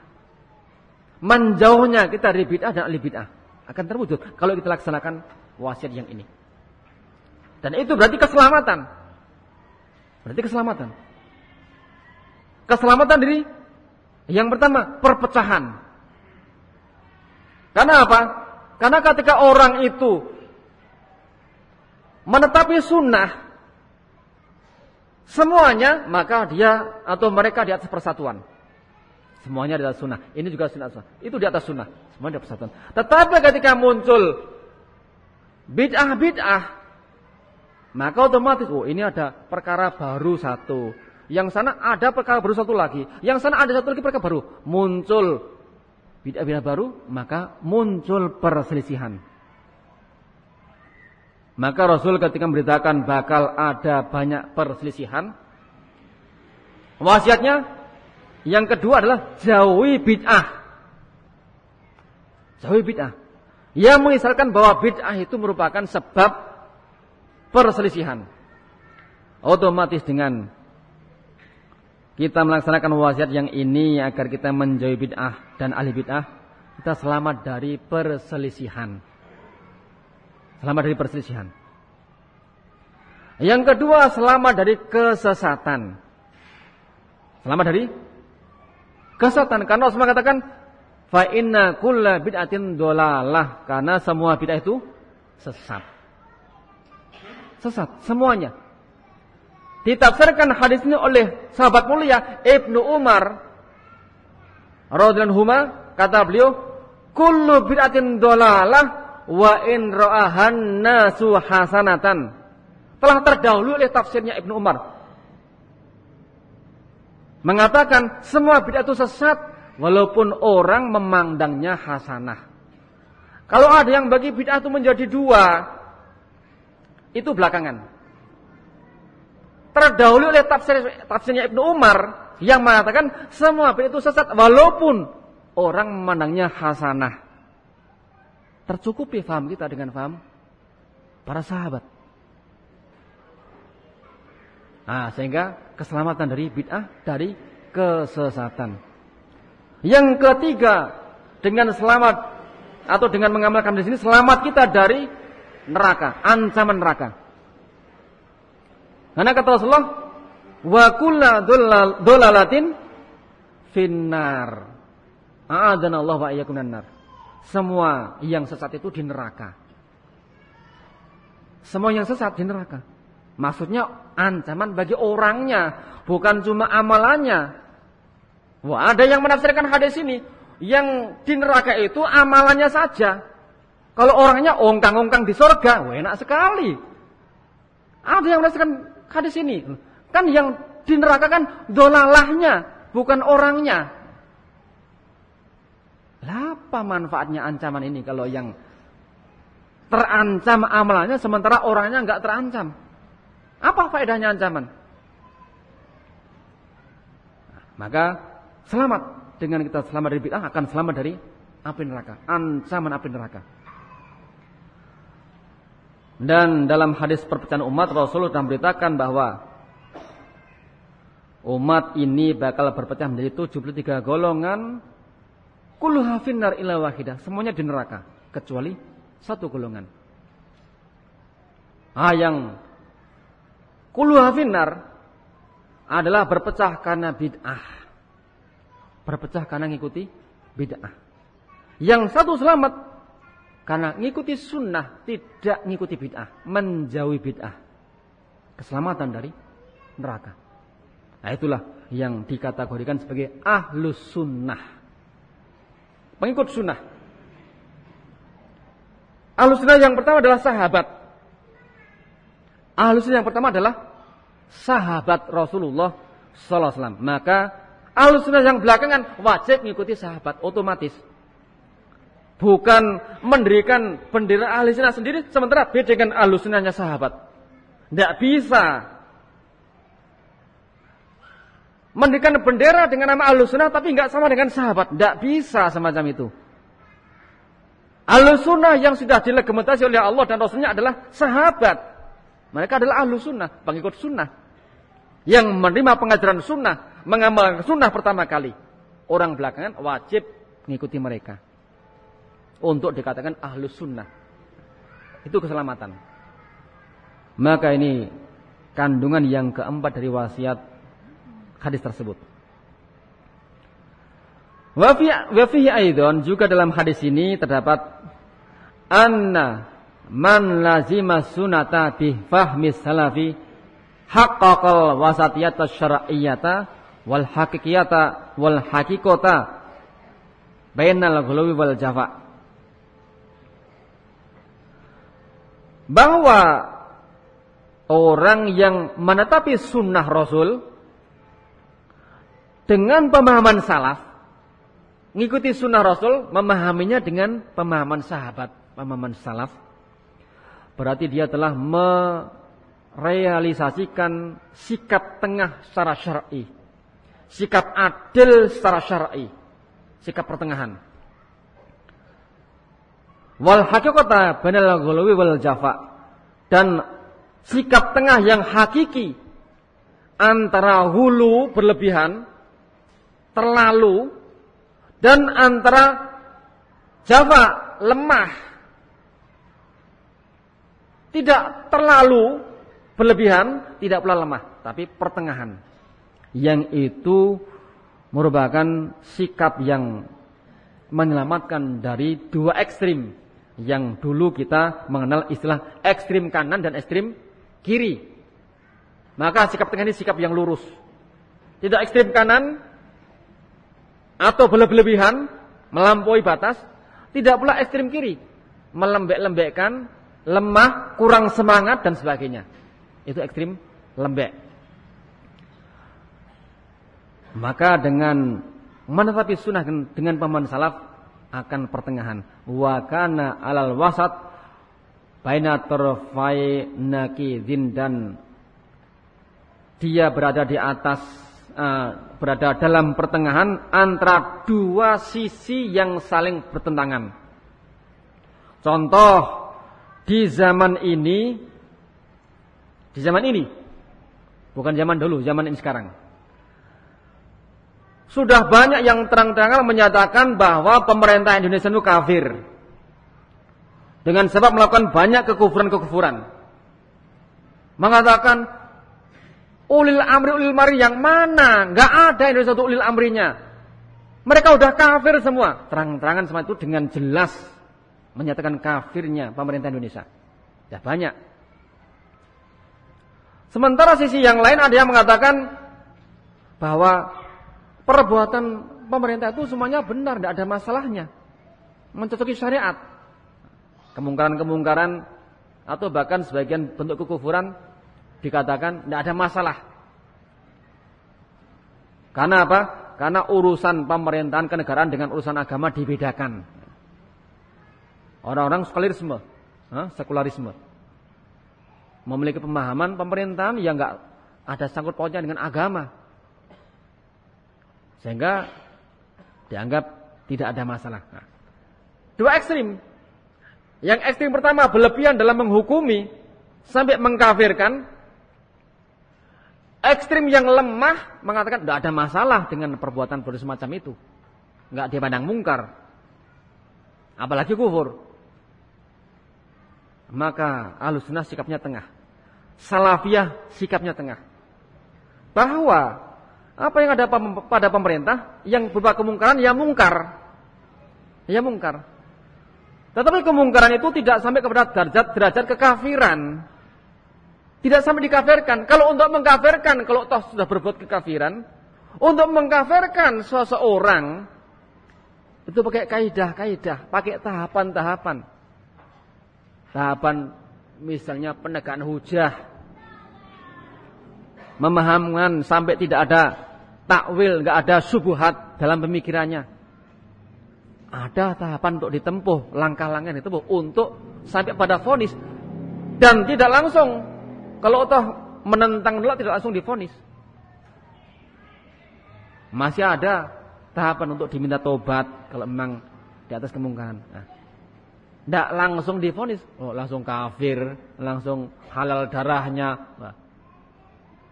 Menjauhnya kita dari bid'ah dan ahli bid'ah akan terwujud kalau kita laksanakan wasiat yang ini. Dan itu berarti keselamatan. Berarti keselamatan. Keselamatan dari yang pertama perpecahan. Karena apa? Karena ketika orang itu menetapi sunnah semuanya, maka dia atau mereka di atas persatuan. Semuanya atas sunnah. Ini juga sunnah. Itu di atas sunnah. Semuanya persatuan. Tetapi ketika muncul bid'ah-bid'ah, maka otomatis, oh ini ada perkara baru satu. Yang sana ada perkara baru satu lagi. Yang sana ada satu lagi perkara baru. Muncul bid'ah-bid'ah baru, maka muncul perselisihan. Maka Rasul ketika memberitakan bakal ada banyak perselisihan, wasiatnya yang kedua adalah jauhi bid'ah. Jauhi bid'ah. Yang mengisarkan bahwa bid'ah itu merupakan sebab perselisihan. Otomatis dengan kita melaksanakan wasiat yang ini agar kita menjauhi bid'ah dan ahli bid'ah, kita selamat dari perselisihan. Selamat dari perselisihan. Yang kedua, selamat dari kesesatan. Selamat dari kesesatan. Karena Allah mengatakan, fa inna kulla bid'atin dolalah. Karena semua bid'ah itu sesat. Sesat semuanya. Ditafsirkan hadis ini oleh sahabat mulia Ibnu Umar radhiyallahu kata beliau, "Kullu bid'atin dolalah wa in ra'ahan nasu hasanatan. Telah terdahulu oleh tafsirnya Ibnu Umar. Mengatakan semua bid'ah itu sesat walaupun orang memandangnya hasanah. Kalau ada yang bagi bid'ah itu menjadi dua, itu belakangan. Terdahulu oleh tafsir, tafsirnya Ibnu Umar yang mengatakan semua bid'ah itu sesat walaupun orang memandangnya hasanah. Tercukupi faham kita dengan faham para sahabat. Nah, sehingga keselamatan dari bid'ah, dari kesesatan. Yang ketiga, dengan selamat atau dengan mengamalkan di sini selamat kita dari neraka, ancaman neraka. Karena kata Rasulullah, wa kullu dolalatin finnar. A'adana Allah wa nar. Semua yang sesat itu di neraka. Semua yang sesat di neraka. Maksudnya ancaman bagi orangnya, bukan cuma amalannya. Wah, ada yang menafsirkan hadis ini, yang di neraka itu amalannya saja. Kalau orangnya ongkang-ongkang di sorga, wah enak sekali. Ada yang menafsirkan hadis ini. Kan yang di neraka kan dolalahnya, bukan orangnya. Apa manfaatnya ancaman ini kalau yang terancam amalannya sementara orangnya nggak terancam? Apa faedahnya ancaman? Maka selamat dengan kita selamat dari bid'ah akan selamat dari api neraka, ancaman api neraka. Dan dalam hadis perpecahan umat Rasulullah telah memberitakan bahwa umat ini bakal berpecah menjadi 73 golongan Kulluha finnar ila wahidah. Semuanya di neraka. Kecuali satu golongan. Ah yang kulluha finnar adalah berpecah karena bid'ah. Berpecah karena ngikuti bid'ah. Yang satu selamat karena ngikuti sunnah, tidak ngikuti bid'ah. Menjauhi bid'ah. Keselamatan dari neraka. Nah itulah yang dikategorikan sebagai ahlus sunnah. Pengikut sunnah. Ahlus sunnah yang pertama adalah sahabat. Ahlus sunnah yang pertama adalah sahabat Rasulullah Sallallahu Alaihi Wasallam. Maka ahlus sunnah yang belakangan wajib mengikuti sahabat otomatis. Bukan mendirikan bendera ahli sunnah sendiri sementara beda dengan ahlus sunnahnya sahabat. Tidak bisa mendirikan bendera dengan nama Ahlussunnah tapi nggak sama dengan sahabat. Tidak bisa semacam itu. Ahlussunnah yang sudah dilegitimasi oleh Allah dan Rasulnya adalah sahabat. Mereka adalah Ahlussunnah, pengikut sunnah. Yang menerima pengajaran sunnah, mengamalkan sunnah pertama kali. Orang belakangan wajib mengikuti mereka. Untuk dikatakan Ahlus Sunnah. Itu keselamatan. Maka ini kandungan yang keempat dari wasiat hadis tersebut. Wafihi aidon juga dalam hadis ini terdapat anna man lazima sunata bi fahmi salafi haqqaqal wasatiyata syar'iyyata wal haqiqiyata wal haqiqata bainal ghuluwi wal jafa. Bahwa orang yang menetapi sunnah Rasul dengan pemahaman salaf, ngikuti sunnah Rasul, memahaminya dengan pemahaman sahabat, pemahaman salaf, berarti dia telah merealisasikan sikap tengah secara syar'i, sikap adil secara syar'i, sikap pertengahan. Wal hakikata bainal ghuluwi wal jafa dan sikap tengah yang hakiki antara hulu berlebihan terlalu dan antara Jawa lemah. Tidak terlalu berlebihan, tidak pula lemah, tapi pertengahan. Yang itu merupakan sikap yang menyelamatkan dari dua ekstrim yang dulu kita mengenal istilah ekstrim kanan dan ekstrim kiri. Maka sikap tengah ini sikap yang lurus. Tidak ekstrim kanan, atau berlebihan melampaui batas, tidak pula ekstrim kiri, melembek-lembekkan, lemah, kurang semangat dan sebagainya. Itu ekstrim lembek. Maka dengan menetapi sunnah dengan paman salaf akan pertengahan. Wa kana alal wasat baina tarfai nakidin dan dia berada di atas uh, berada dalam pertengahan antara dua sisi yang saling bertentangan. Contoh di zaman ini, di zaman ini, bukan zaman dulu, zaman ini sekarang. Sudah banyak yang terang-terangan menyatakan bahwa pemerintah Indonesia itu kafir. Dengan sebab melakukan banyak kekufuran-kekufuran. Mengatakan Ulil amri ulil mari yang mana? Gak ada Indonesia untuk ulil amrinya. Mereka udah kafir semua. Terang-terangan semua itu dengan jelas menyatakan kafirnya pemerintah Indonesia. Ya banyak. Sementara sisi yang lain ada yang mengatakan bahwa perbuatan pemerintah itu semuanya benar, tidak ada masalahnya. Mencocoki syariat. Kemungkaran-kemungkaran atau bahkan sebagian bentuk kekufuran dikatakan tidak ada masalah. Karena apa? Karena urusan pemerintahan kenegaraan dengan urusan agama dibedakan. Orang-orang sekularisme, sekularisme, memiliki pemahaman pemerintahan yang nggak ada sangkut pautnya dengan agama, sehingga dianggap tidak ada masalah. Nah, dua ekstrim. Yang ekstrim pertama berlebihan dalam menghukumi sampai mengkafirkan Ekstrim yang lemah mengatakan tidak ada masalah dengan perbuatan bodoh semacam itu. Enggak dipandang mungkar. Apalagi kufur. Maka alusunah sikapnya tengah. Salafiyah sikapnya tengah. Bahwa apa yang ada pada pemerintah yang berupa kemungkaran ya mungkar. Ya mungkar. Tetapi kemungkaran itu tidak sampai kepada derajat derajat kekafiran. Tidak sampai dikafirkan. Kalau untuk mengkafirkan, kalau toh sudah berbuat kekafiran, untuk mengkafirkan seseorang itu pakai kaidah-kaidah, pakai tahapan-tahapan. Tahapan misalnya penegakan hujah, memahamkan sampai tidak ada takwil, nggak ada subuhat dalam pemikirannya. Ada tahapan untuk ditempuh, langkah-langkah ditempuh untuk sampai pada fonis dan tidak langsung kalau toh menentang dulu tidak langsung difonis. Masih ada tahapan untuk diminta tobat kalau memang di atas kemungkaran. Nah, tidak langsung difonis, oh, langsung kafir, langsung halal darahnya. Nah,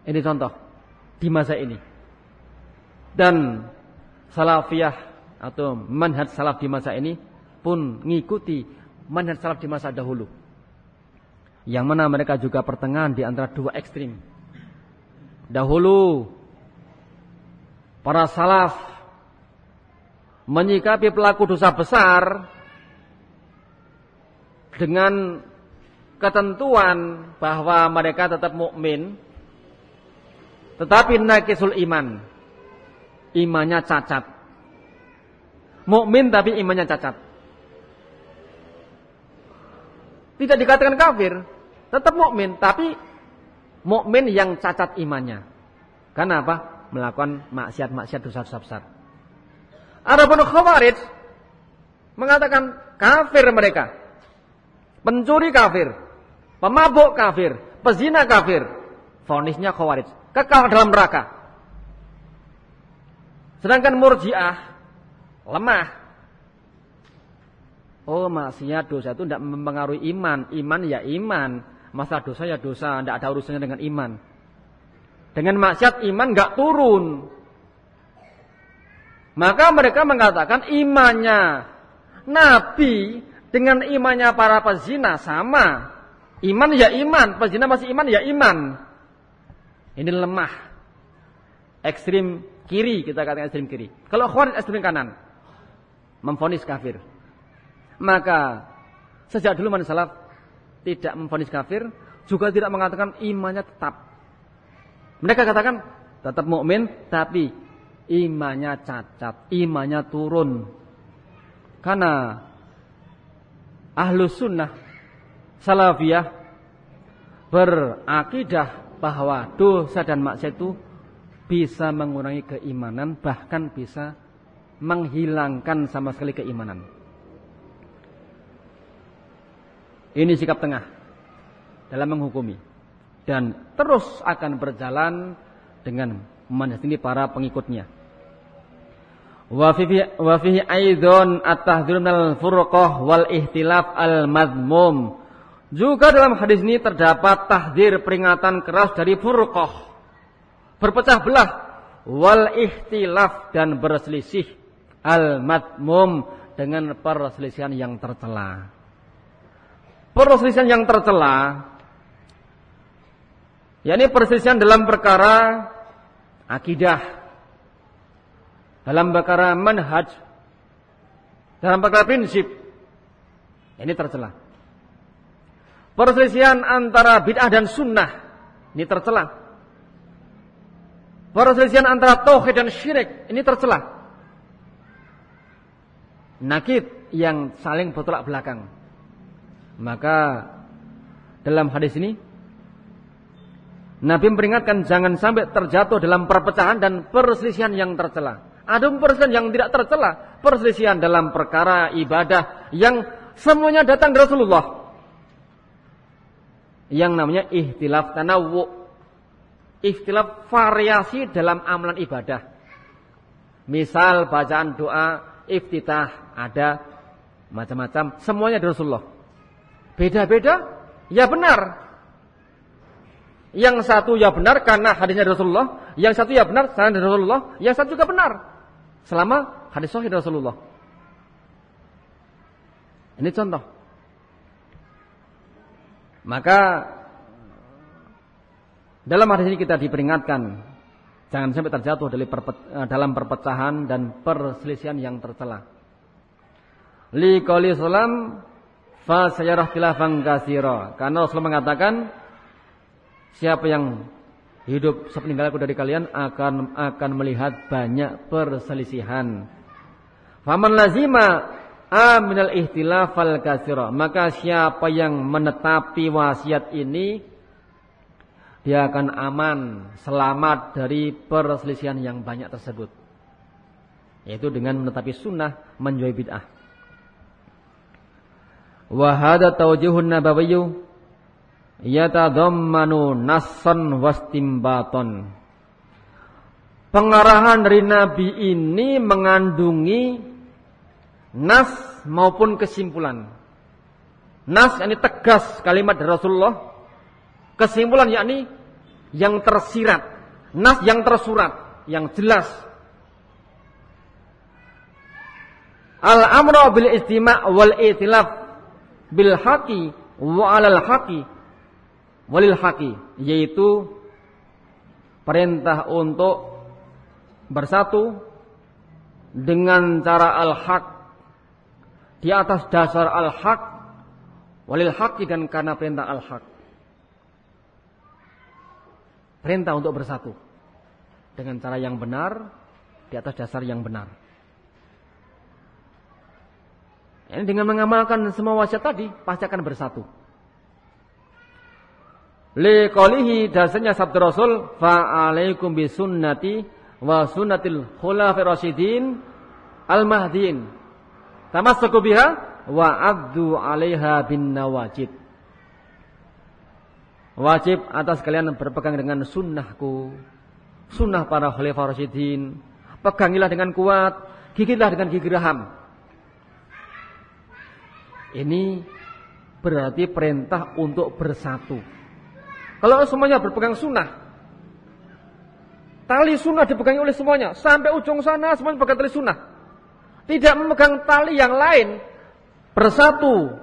ini contoh di masa ini. Dan salafiyah atau manhaj salaf di masa ini pun mengikuti manhaj salaf di masa dahulu yang mana mereka juga pertengahan di antara dua ekstrim. Dahulu para salaf menyikapi pelaku dosa besar dengan ketentuan bahwa mereka tetap mukmin tetapi nakisul iman imannya cacat mukmin tapi imannya cacat tidak dikatakan kafir tetap mukmin, tapi mukmin yang cacat imannya. Karena apa? melakukan maksiat-maksiat dosa-dosa besar. Adapun Khawarij mengatakan kafir mereka. Pencuri kafir, pemabuk kafir, pezina kafir. Fonisnya Khawarij, kekal dalam neraka. Sedangkan Murji'ah lemah. Oh, maksiat dosa itu tidak mempengaruhi iman. Iman ya iman. Masa dosa ya dosa, tidak ada urusannya dengan iman. Dengan maksiat iman nggak turun. Maka mereka mengatakan imannya Nabi dengan imannya para pezina sama. Iman ya iman, pezina masih iman ya iman. Ini lemah. Ekstrim kiri kita katakan ekstrim kiri. Kalau khawarij ekstrim kanan. Memfonis kafir. Maka sejak dulu manusia salaf tidak memfonis kafir, juga tidak mengatakan imannya tetap. Mereka katakan tetap mukmin tapi imannya cacat, imannya turun. Karena ahlu sunnah salafiyah berakidah bahwa dosa dan maksiat itu bisa mengurangi keimanan bahkan bisa menghilangkan sama sekali keimanan. Ini sikap tengah dalam menghukumi dan terus akan berjalan dengan menjadi para pengikutnya. Wa fihi aidon at-tahdhir minal wal ihtilaf al-madmum. Juga dalam hadis ini terdapat tahdir peringatan keras dari furqah. Berpecah belah wal ihtilaf dan berselisih al-madmum dengan perselisihan yang tercela. Perselisihan yang tercela yakni perselisihan dalam perkara akidah, dalam perkara manhaj, dalam perkara prinsip. Ini tercela. Perselisihan antara bid'ah dan sunnah ini tercela. Perselisihan antara tauhid dan syirik ini tercela. Nakid yang saling bertolak belakang. Maka dalam hadis ini Nabi memperingatkan jangan sampai terjatuh dalam perpecahan dan perselisihan yang tercela. Ada perselisihan yang tidak tercela, perselisihan dalam perkara ibadah yang semuanya datang dari Rasulullah. Yang namanya ikhtilaf tanawu. Ikhtilaf variasi dalam amalan ibadah. Misal bacaan doa iftitah ada macam-macam, semuanya dari Rasulullah. Beda-beda? Ya benar, yang satu ya benar karena hadisnya dari Rasulullah, yang satu ya benar karena dari Rasulullah, yang satu juga benar selama hadis sahih dari Rasulullah. Ini contoh. Maka dalam hadis ini kita diperingatkan jangan sampai terjatuh eh, dalam perpecahan dan perselisihan yang tercela. Li qouli salam fa sayarah khilafan katsira. Karena Rasulullah mengatakan Siapa yang hidup sepeninggalku dari kalian akan akan melihat banyak perselisihan. Faman lazima aminal ihtilafal katsira. Maka siapa yang menetapi wasiat ini dia akan aman, selamat dari perselisihan yang banyak tersebut. Yaitu dengan menetapi sunnah menjauhi bid'ah. Wa hadha tawjihun nabawiyyu yatadammanu nassan wastimbaton. Pengarahan dari Nabi ini mengandungi nas maupun kesimpulan. Nas ini tegas kalimat dari Rasulullah. Kesimpulan yakni yang tersirat. Nas yang tersurat, yang jelas. Al-amru bil istima' wal itilaf bil haqi wa alal haqi walil haqi yaitu perintah untuk bersatu dengan cara al-haq di atas dasar al-haq walil haqi dan karena perintah al-haq. Perintah untuk bersatu dengan cara yang benar di atas dasar yang benar. Ini dengan mengamalkan semua wasiat tadi pasti akan bersatu Liqalihi dasarnya sabda Rasul fa alaikum bisunnati wa sunnatil khulafir rasyidin al-mahdiin. Tamassaku biha wa addu 'alaiha bin nawajib. Wajib atas kalian berpegang dengan sunnahku. Sunnah para khalifah rasyidin. Pegangilah dengan kuat, gigitlah dengan gigi raham. Ini berarti perintah untuk bersatu. Kalau semuanya berpegang sunnah, Tali sunnah dipegangi oleh semuanya. Sampai ujung sana semuanya pegang tali sunnah. Tidak memegang tali yang lain. Bersatu.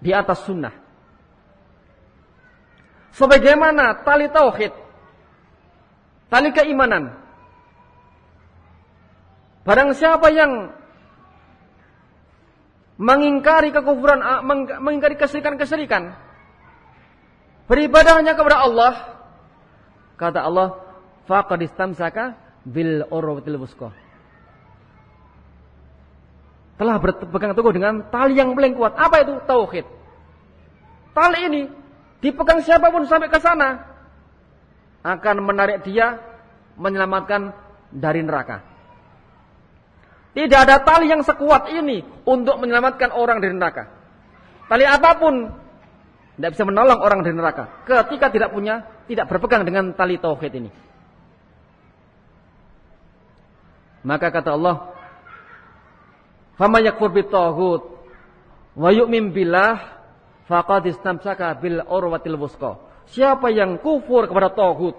Di atas sunnah. Sebagaimana tali tauhid. Tali keimanan. Barang siapa yang mengingkari kekufuran, mengingkari keserikan-keserikan, beribadahnya kepada Allah, kata Allah, faqad istamsaka bil urwatil wuthqa. Telah berpegang teguh dengan tali yang paling kuat. Apa itu? Tauhid. Tali ini dipegang siapa pun sampai ke sana akan menarik dia menyelamatkan dari neraka. Tidak ada tali yang sekuat ini untuk menyelamatkan orang dari neraka. Tali apa pun tidak bisa menolong orang dari neraka ketika tidak punya, tidak berpegang dengan tali tauhid ini. Maka kata Allah, "Fama yakfur bitaghut wa yu'min billah faqad istamsaka bil urwatil wuthqa." Siapa yang kufur kepada tauhid,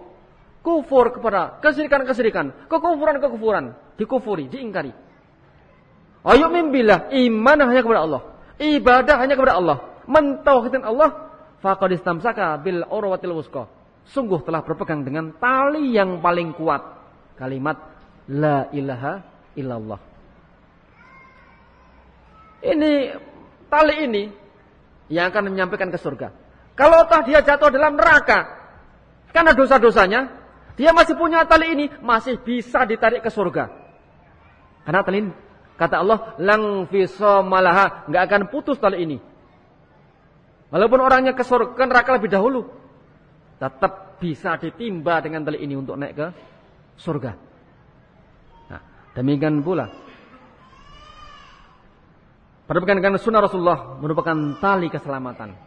kufur kepada kesirikan-kesirikan, kekufuran-kekufuran, dikufuri, diingkari. Wa yu'min billah, iman hanya kepada Allah, ibadah hanya kepada Allah, mentauhidkan Allah, faqad istamsaka bil urwatil wuthqa. Sungguh telah berpegang dengan tali yang paling kuat. Kalimat La ilaha illallah. Ini tali ini yang akan menyampaikan ke surga. Kalau tah dia jatuh dalam neraka karena dosa-dosanya, dia masih punya tali ini masih bisa ditarik ke surga. Karena tali ini, kata Allah, lang malaha nggak akan putus tali ini. Walaupun orangnya ke surga neraka lebih dahulu, tetap bisa ditimba dengan tali ini untuk naik ke surga. Demikian pula berpegang dengan sunnah Rasulullah merupakan tali keselamatan.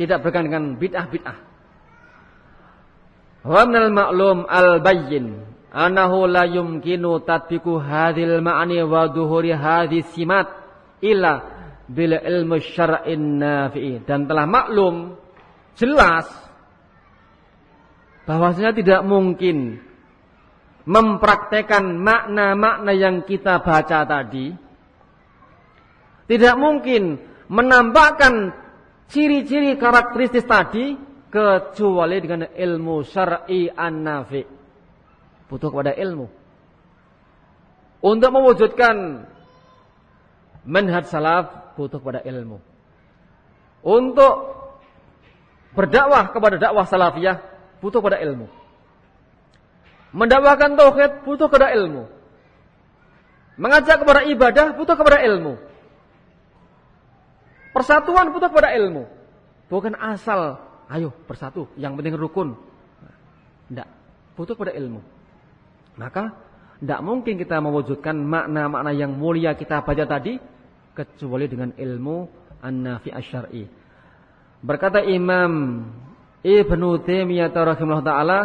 Tidak berpegang dengan bid'ah-bid'ah. Wa minal ma'lum al-bayyin anahu la yumkinu tatbiku hadhil ma'ani wa duhuri hadhis simat illa bil ilmu syar'in nafi'i. Dan telah maklum jelas bahwasanya tidak mungkin mempraktekkan makna-makna yang kita baca tadi, tidak mungkin menambahkan ciri-ciri karakteristik tadi kecuali dengan ilmu syar'i an-nafi. Butuh kepada ilmu. Untuk mewujudkan manhaj salaf butuh kepada ilmu. Untuk berdakwah kepada dakwah salafiyah butuh kepada ilmu. Mendakwakan tauhid butuh kepada ilmu. Mengajak kepada ibadah butuh kepada ilmu. Persatuan butuh kepada ilmu. Bukan asal, ayo bersatu, yang penting rukun. Tidak, butuh kepada ilmu. Maka tidak mungkin kita mewujudkan makna-makna yang mulia kita baca tadi kecuali dengan ilmu an-nafi asy Berkata Imam Ibnu Taimiyah rahimahullah taala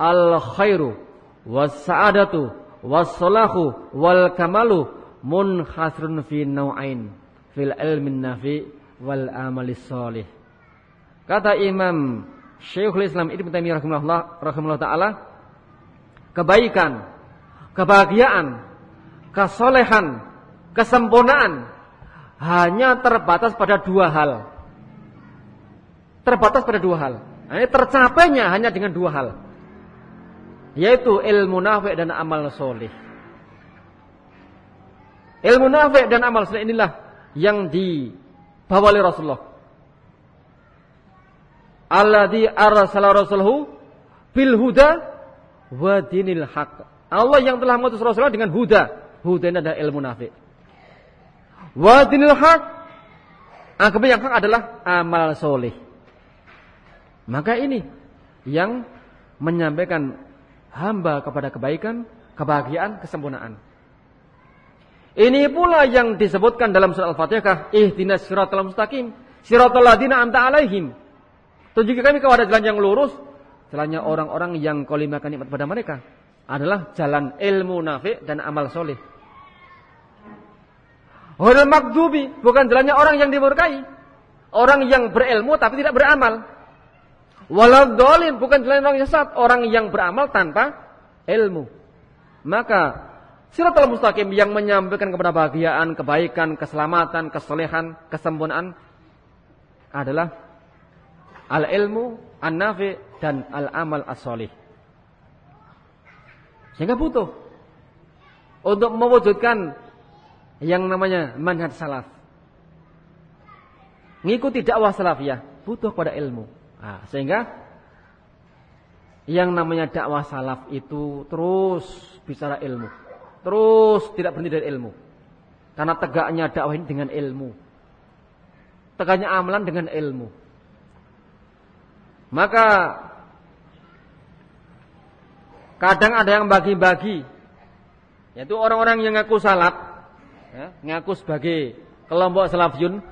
al khairu was sa'adatu was salahu wal kamalu munhasrun fi nau'ain fil ilmin nafi wal amali salih. Kata Imam Syekhul Islam Ibnu Taimiyah rahimahullah rahimahullah taala kebaikan, kebahagiaan, kesolehan, kesempurnaan hanya terbatas pada dua hal. Terbatas pada dua hal. Ini tercapainya hanya dengan dua hal yaitu ilmu nafi' dan amal soleh. Ilmu nafi' dan amal soleh inilah yang dibawa oleh Rasulullah. Alladhi arsala rasulahu bil huda wa dinil haq. Allah yang telah mengutus Rasulullah dengan huda. Huda ini adalah ilmu nafi'. Wa dinil haq. Agama yang hak adalah amal soleh. Maka ini yang menyampaikan hamba kepada kebaikan, kebahagiaan, kesempurnaan. Ini pula yang disebutkan dalam surat Al-Fatihah, ihdinas siratal mustaqim, siratal ladina anta alaihim. Tunjuki kami kepada jalan yang lurus, jalannya orang-orang yang kau nikmat pada mereka adalah jalan ilmu nafi dan amal soleh. Horil makdubi bukan jalannya orang yang dimurkai. Orang yang berilmu tapi tidak beramal. Walau dolin bukan jalan orang yang sesat. Orang yang beramal tanpa ilmu. Maka siratul mustaqim yang menyampaikan kepada bahagiaan, kebaikan, keselamatan, kesalehan, kesempurnaan adalah al-ilmu, an-nafi dan al-amal as-solih. Sehingga butuh untuk mewujudkan yang namanya manhaj salaf. Ngikuti dakwah salafiyah butuh pada ilmu. Nah, sehingga yang namanya dakwah salaf itu terus bicara ilmu. Terus tidak berhenti dari ilmu. Karena tegaknya dakwah ini dengan ilmu. Tegaknya amalan dengan ilmu. Maka kadang ada yang bagi-bagi. Yaitu orang-orang yang ngaku salaf ya, ngaku sebagai kelompok salafiyun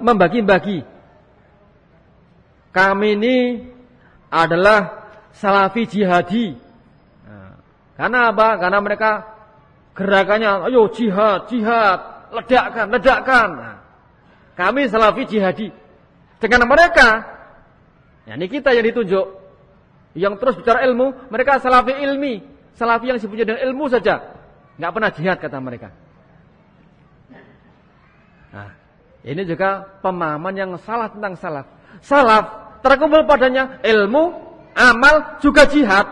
membagi-bagi. Kami ini adalah salafi jihadi. Nah, karena apa? Karena mereka gerakannya, ayo jihad, jihad, ledakkan, ledakkan. Nah, kami salafi jihadi. Dengan mereka, ya ini kita yang ditunjuk, yang terus bicara ilmu, mereka salafi ilmi, salafi yang sibuknya dengan ilmu saja, nggak pernah jihad kata mereka. Nah, ini juga pemahaman yang salah tentang salaf. Salaf terkumpul padanya ilmu, amal, juga jihad.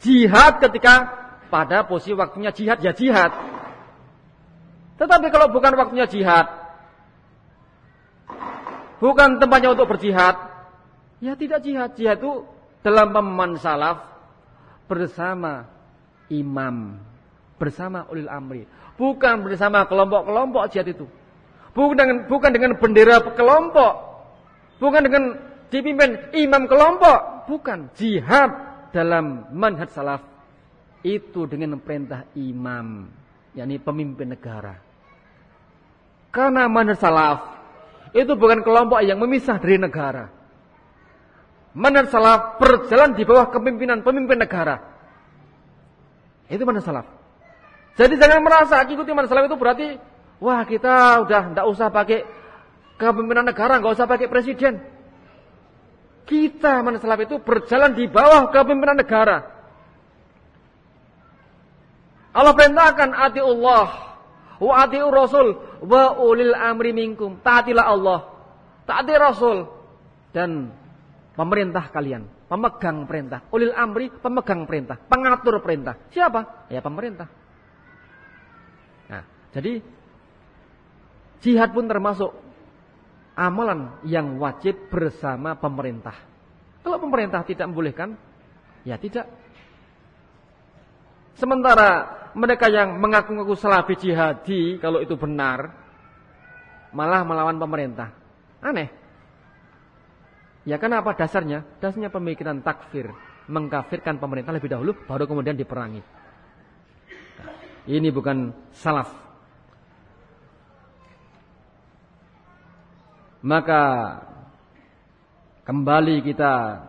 Jihad ketika pada posisi waktunya jihad ya jihad. Tetapi kalau bukan waktunya jihad, bukan tempatnya untuk berjihad, ya tidak jihad. Jihad itu dalam pemahaman salaf bersama imam, bersama ulil amri. Bukan bersama kelompok-kelompok jihad itu. Bukan dengan, bukan dengan bendera kelompok. Bukan dengan dipimpin imam kelompok. Bukan. Jihad dalam manhaj salaf. Itu dengan perintah imam. yakni pemimpin negara. Karena manhaj salaf. Itu bukan kelompok yang memisah dari negara. Manhaj salaf berjalan di bawah kepemimpinan pemimpin negara. Itu manhaj salaf. Jadi jangan merasa ikuti masalah itu berarti wah kita udah tidak usah pakai kepemimpinan negara, nggak usah pakai presiden. Kita masalah itu berjalan di bawah kepemimpinan negara. Allah perintahkan ati Allah wa ati Rasul wa ulil amri minkum. Taatilah Allah, taati Rasul dan pemerintah kalian, pemegang perintah. Ulil amri pemegang perintah, pengatur perintah. Siapa? Ya pemerintah. Jadi jihad pun termasuk amalan yang wajib bersama pemerintah. Kalau pemerintah tidak membolehkan, ya tidak. Sementara mereka yang mengaku-ngaku salafi jihadi, kalau itu benar, malah melawan pemerintah. Aneh. Ya kenapa dasarnya? Dasarnya pemikiran takfir. Mengkafirkan pemerintah lebih dahulu, baru kemudian diperangi. Ini bukan salaf Maka kembali kita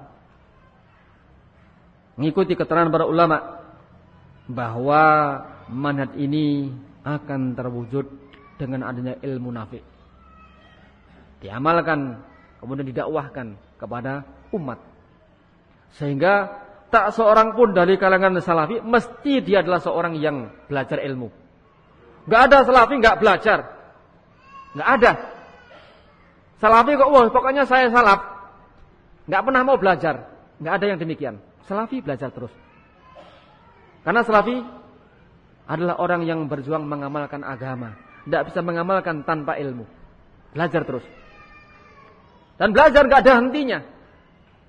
mengikuti keterangan para ulama bahwa manhaj ini akan terwujud dengan adanya ilmu nafi. Diamalkan kemudian didakwahkan kepada umat. Sehingga tak seorang pun dari kalangan salafi mesti dia adalah seorang yang belajar ilmu. Gak ada salafi gak belajar. Gak ada. Salafi kok, wah pokoknya saya salaf. Nggak pernah mau belajar. Nggak ada yang demikian. Salafi belajar terus. Karena salafi adalah orang yang berjuang mengamalkan agama. Tidak bisa mengamalkan tanpa ilmu. Belajar terus. Dan belajar nggak ada hentinya.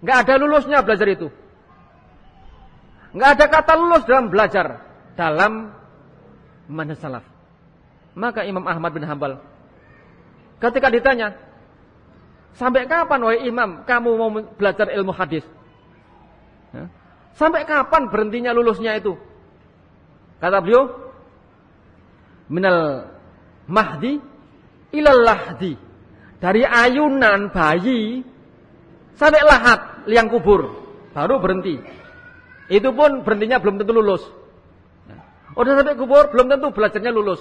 Nggak ada lulusnya belajar itu. Nggak ada kata lulus dalam belajar. Dalam mana salaf. Maka Imam Ahmad bin Hambal ketika ditanya, Sampai kapan wahai imam kamu mau belajar ilmu hadis? Sampai kapan berhentinya lulusnya itu? Kata beliau, minal mahdi ilal lahdi. Dari ayunan bayi sampai lahat liang kubur baru berhenti. Itu pun berhentinya belum tentu lulus. Udah sampai kubur belum tentu belajarnya lulus.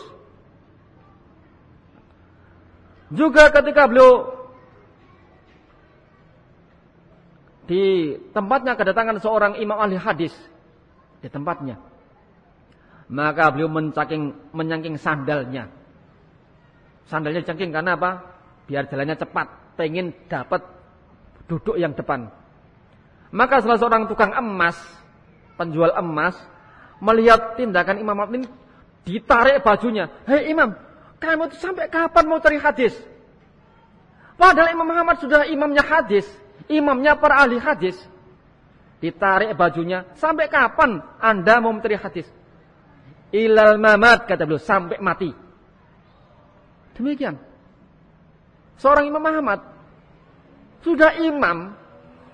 Juga ketika beliau di tempatnya kedatangan seorang imam ahli hadis di tempatnya. Maka beliau mencaking menyangking sandalnya. Sandalnya cangking karena apa? Biar jalannya cepat, pengen dapat duduk yang depan. Maka salah seorang tukang emas, penjual emas, melihat tindakan Imam Ahmad ini ditarik bajunya. Hei imam, kamu itu sampai kapan mau cari hadis? Padahal Imam Muhammad sudah imamnya hadis imamnya para ahli hadis. Ditarik bajunya, sampai kapan Anda mau mencari hadis? Ilal mamat kata beliau, sampai mati. Demikian. Seorang Imam Muhammad sudah imam,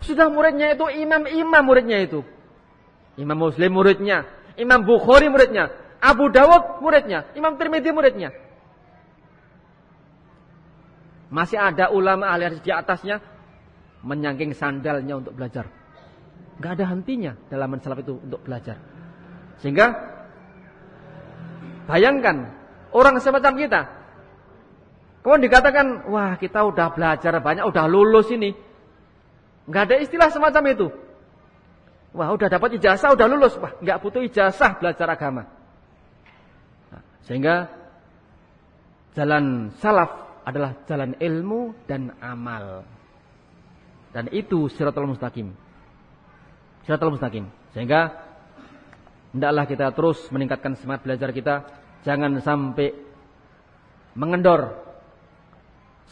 sudah muridnya itu imam-imam muridnya itu. Imam Muslim muridnya, Imam Bukhari muridnya, Abu Dawud muridnya, Imam Tirmidzi muridnya. Masih ada ulama ahli di atasnya menyangking sandalnya untuk belajar. Gak ada hentinya dalam salaf itu untuk belajar. Sehingga bayangkan orang semacam kita. Kemudian dikatakan, wah kita udah belajar banyak, udah lulus ini. Gak ada istilah semacam itu. Wah udah dapat ijazah, udah lulus. Wah gak butuh ijazah belajar agama. Nah, sehingga jalan salaf adalah jalan ilmu dan amal. Dan itu siratul mustaqim. Siratul mustaqim. Sehingga hendaklah kita terus meningkatkan semangat belajar kita, jangan sampai mengendor.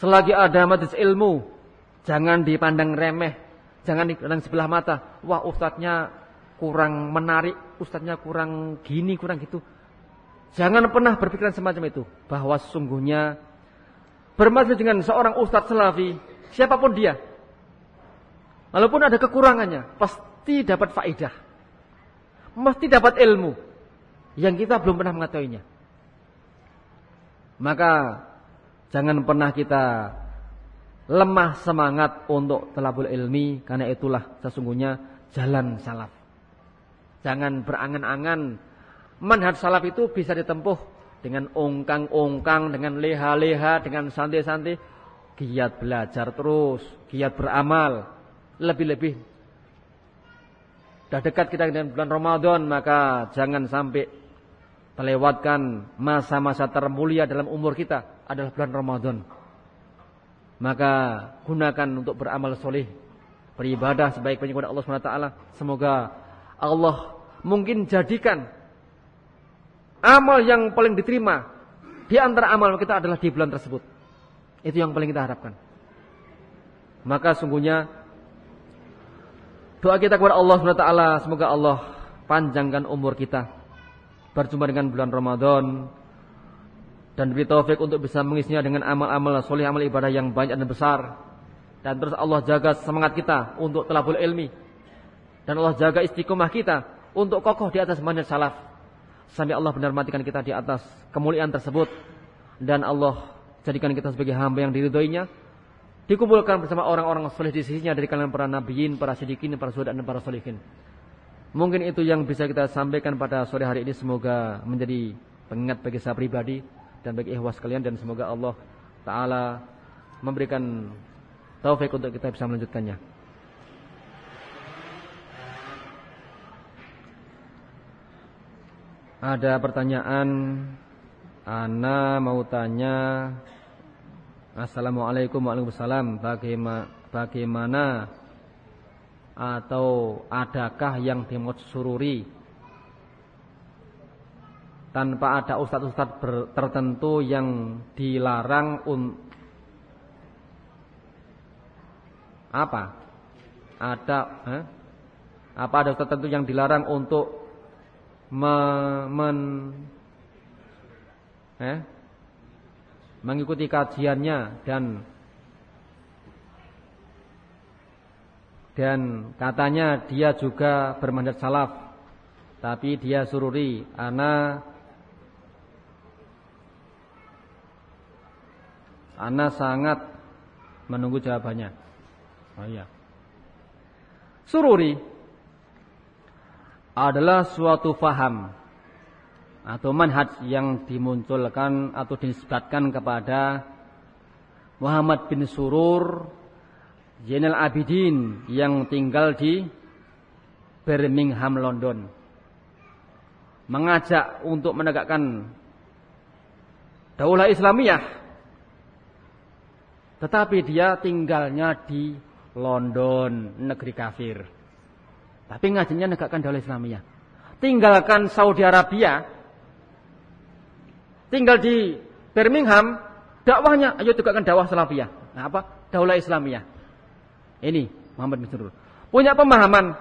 Selagi ada majlis ilmu, jangan dipandang remeh, jangan dipandang sebelah mata. Wah, ustadznya kurang menarik, ustadznya kurang gini, kurang gitu. Jangan pernah berpikiran semacam itu. Bahwa sesungguhnya bermajlis dengan seorang ustadz salafi, siapa pun dia, Walaupun ada kekurangannya, pasti dapat faidah. Mesti dapat ilmu yang kita belum pernah mengetahuinya. Maka jangan pernah kita lemah semangat untuk telabul ilmi karena itulah sesungguhnya jalan salaf. Jangan berangan-angan manhaj salaf itu bisa ditempuh dengan ongkang-ongkang, dengan leha-leha, dengan santai-santai. Giat belajar terus, giat beramal, lebih-lebih. Sudah dekat kita dengan bulan Ramadan, maka jangan sampai terlewatkan masa-masa termulia dalam umur kita adalah bulan Ramadan. Maka gunakan untuk beramal soleh, beribadah sebaik-baiknya kepada Allah SWT. Semoga Allah mungkin jadikan amal yang paling diterima di antara amal kita adalah di bulan tersebut. Itu yang paling kita harapkan. Maka sungguhnya Doa kita kepada Allah SWT semoga Allah panjangkan umur kita berjumpa dengan bulan Ramadan dan beri taufik untuk bisa mengisinya dengan amal-amal soleh amal ibadah yang banyak dan besar. Dan terus Allah jaga semangat kita untuk telabul ilmi. Dan Allah jaga istiqomah kita untuk kokoh di atas manhaj salaf. Sampai Allah benar matikan kita di atas kemuliaan tersebut. Dan Allah jadikan kita sebagai hamba yang diridhoinya. Dikumpulkan bersama orang-orang soleh di sisinya dari kalangan para nabiin, para sidikin, para suhada dan para solihin. Mungkin itu yang bisa kita sampaikan pada sore hari ini. Semoga menjadi pengingat bagi saya pribadi dan bagi ikhwas kalian dan semoga Allah Taala memberikan taufik untuk kita bisa melanjutkannya. Ada pertanyaan? Ana mau tanya Assalamualaikum warahmatullahi Bagaimana, bagaimana? Atau adakah yang dimut sururi tanpa ada ustadz-ustadz tertentu yang dilarang un apa ada eh? apa ada ustadz tertentu yang dilarang untuk me, men eh? mengikuti kajiannya dan dan katanya dia juga bermandat salaf tapi dia sururi ana ana sangat menunggu jawabannya oh iya sururi adalah suatu faham atau manhaj yang dimunculkan atau disebutkan kepada Muhammad bin Surur Zainal Abidin yang tinggal di Birmingham, London. Mengajak untuk menegakkan daulah Islamiyah. Tetapi dia tinggalnya di London, negeri kafir. Tapi ngajinya menegakkan daulah Islamiyah. Tinggalkan Saudi Arabia, tinggal di Birmingham, dakwahnya ayo tegakkan dakwah Salafiyah. Nah, apa? Daulah Islamiyah. Ini Muhammad bin Surur. Punya pemahaman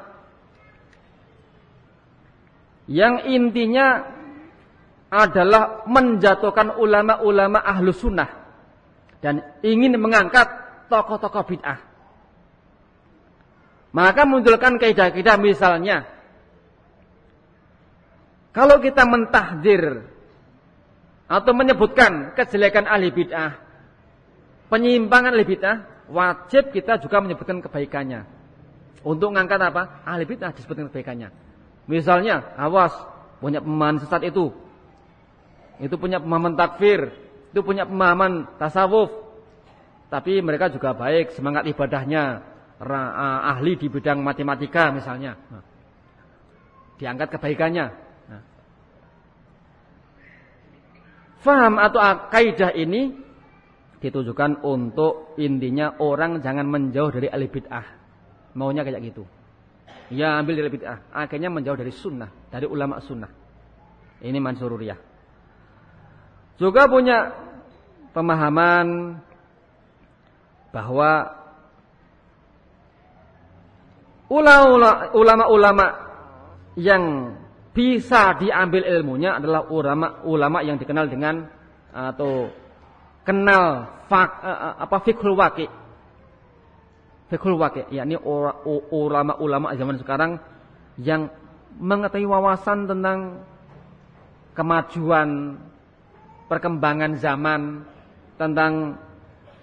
yang intinya adalah menjatuhkan ulama-ulama ahlu sunnah dan ingin mengangkat tokoh-tokoh bid'ah. Maka munculkan kaidah-kaidah misalnya kalau kita mentahdir atau menyebutkan kejelekan ahli bid'ah, penyimpangan ahli bid'ah, wajib kita juga menyebutkan kebaikannya. Untuk mengangkat apa? Ahli bid'ah disebutkan kebaikannya. Misalnya, awas, punya pemahaman sesat itu. Itu punya pemahaman takfir, itu punya pemahaman tasawuf. Tapi mereka juga baik, semangat ibadahnya, ahli di bidang matematika misalnya. Nah, diangkat kebaikannya. Faham atau kaidah ini ditujukan untuk intinya orang jangan menjauh dari ahli bid'ah. Maunya kayak gitu. Ya ambil dari bid'ah. Akhirnya menjauh dari sunnah, dari ulama sunnah. Ini Mansururiyah. Juga punya pemahaman bahwa ulama-ulama yang bisa diambil ilmunya adalah ulama-ulama yang dikenal dengan atau kenal fak, uh, apa fikhul waqi. Fikhul waqi yakni ulama-ulama zaman sekarang yang mengetahui wawasan tentang kemajuan perkembangan zaman, tentang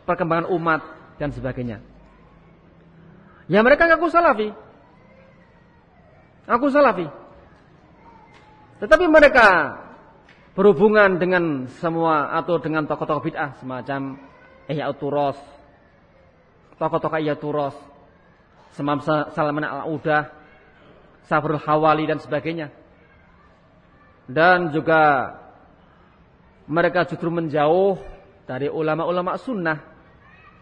perkembangan umat dan sebagainya. Ya mereka ngaku salafi. Aku salafi. Tetapi mereka berhubungan dengan semua atau dengan tokoh-tokoh bid'ah semacam Ihya Turos, tokoh-tokoh Ihya Turos, semacam Salman Al-Udah, Sabrul Hawali dan sebagainya. Dan juga mereka justru menjauh dari ulama-ulama sunnah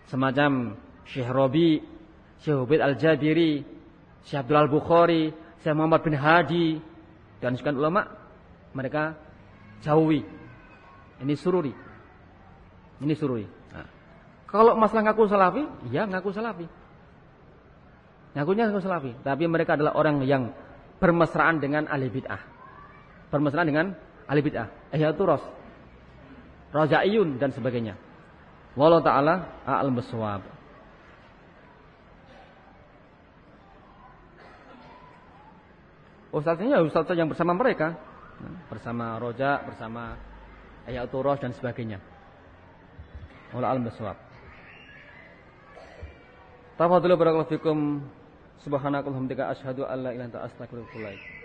semacam Syekh Robi, Syekh Ubaid Al-Jabiri, Syekh Abdul Al-Bukhari, Syekh Muhammad bin Hadi, dan sekian ulama mereka jauhi. Ini sururi. Ini sururi. Nah, kalau masalah ngaku salafi, ya ngaku salafi. Ngakunya ngaku salafi. Tapi mereka adalah orang yang bermesraan dengan ahli bid'ah. Bermesraan dengan ahli bid'ah. Ihyaturus. Rajaiyun dan sebagainya. Wallahu ta'ala a'lam bisawab. Ustaznya ya ustaz yang bersama mereka. Bersama Roja, bersama Ayatul Ros dan sebagainya. Wala alam bisawab. Tafadhalu barakallahu asyhadu anta astaghfiruka wa atubu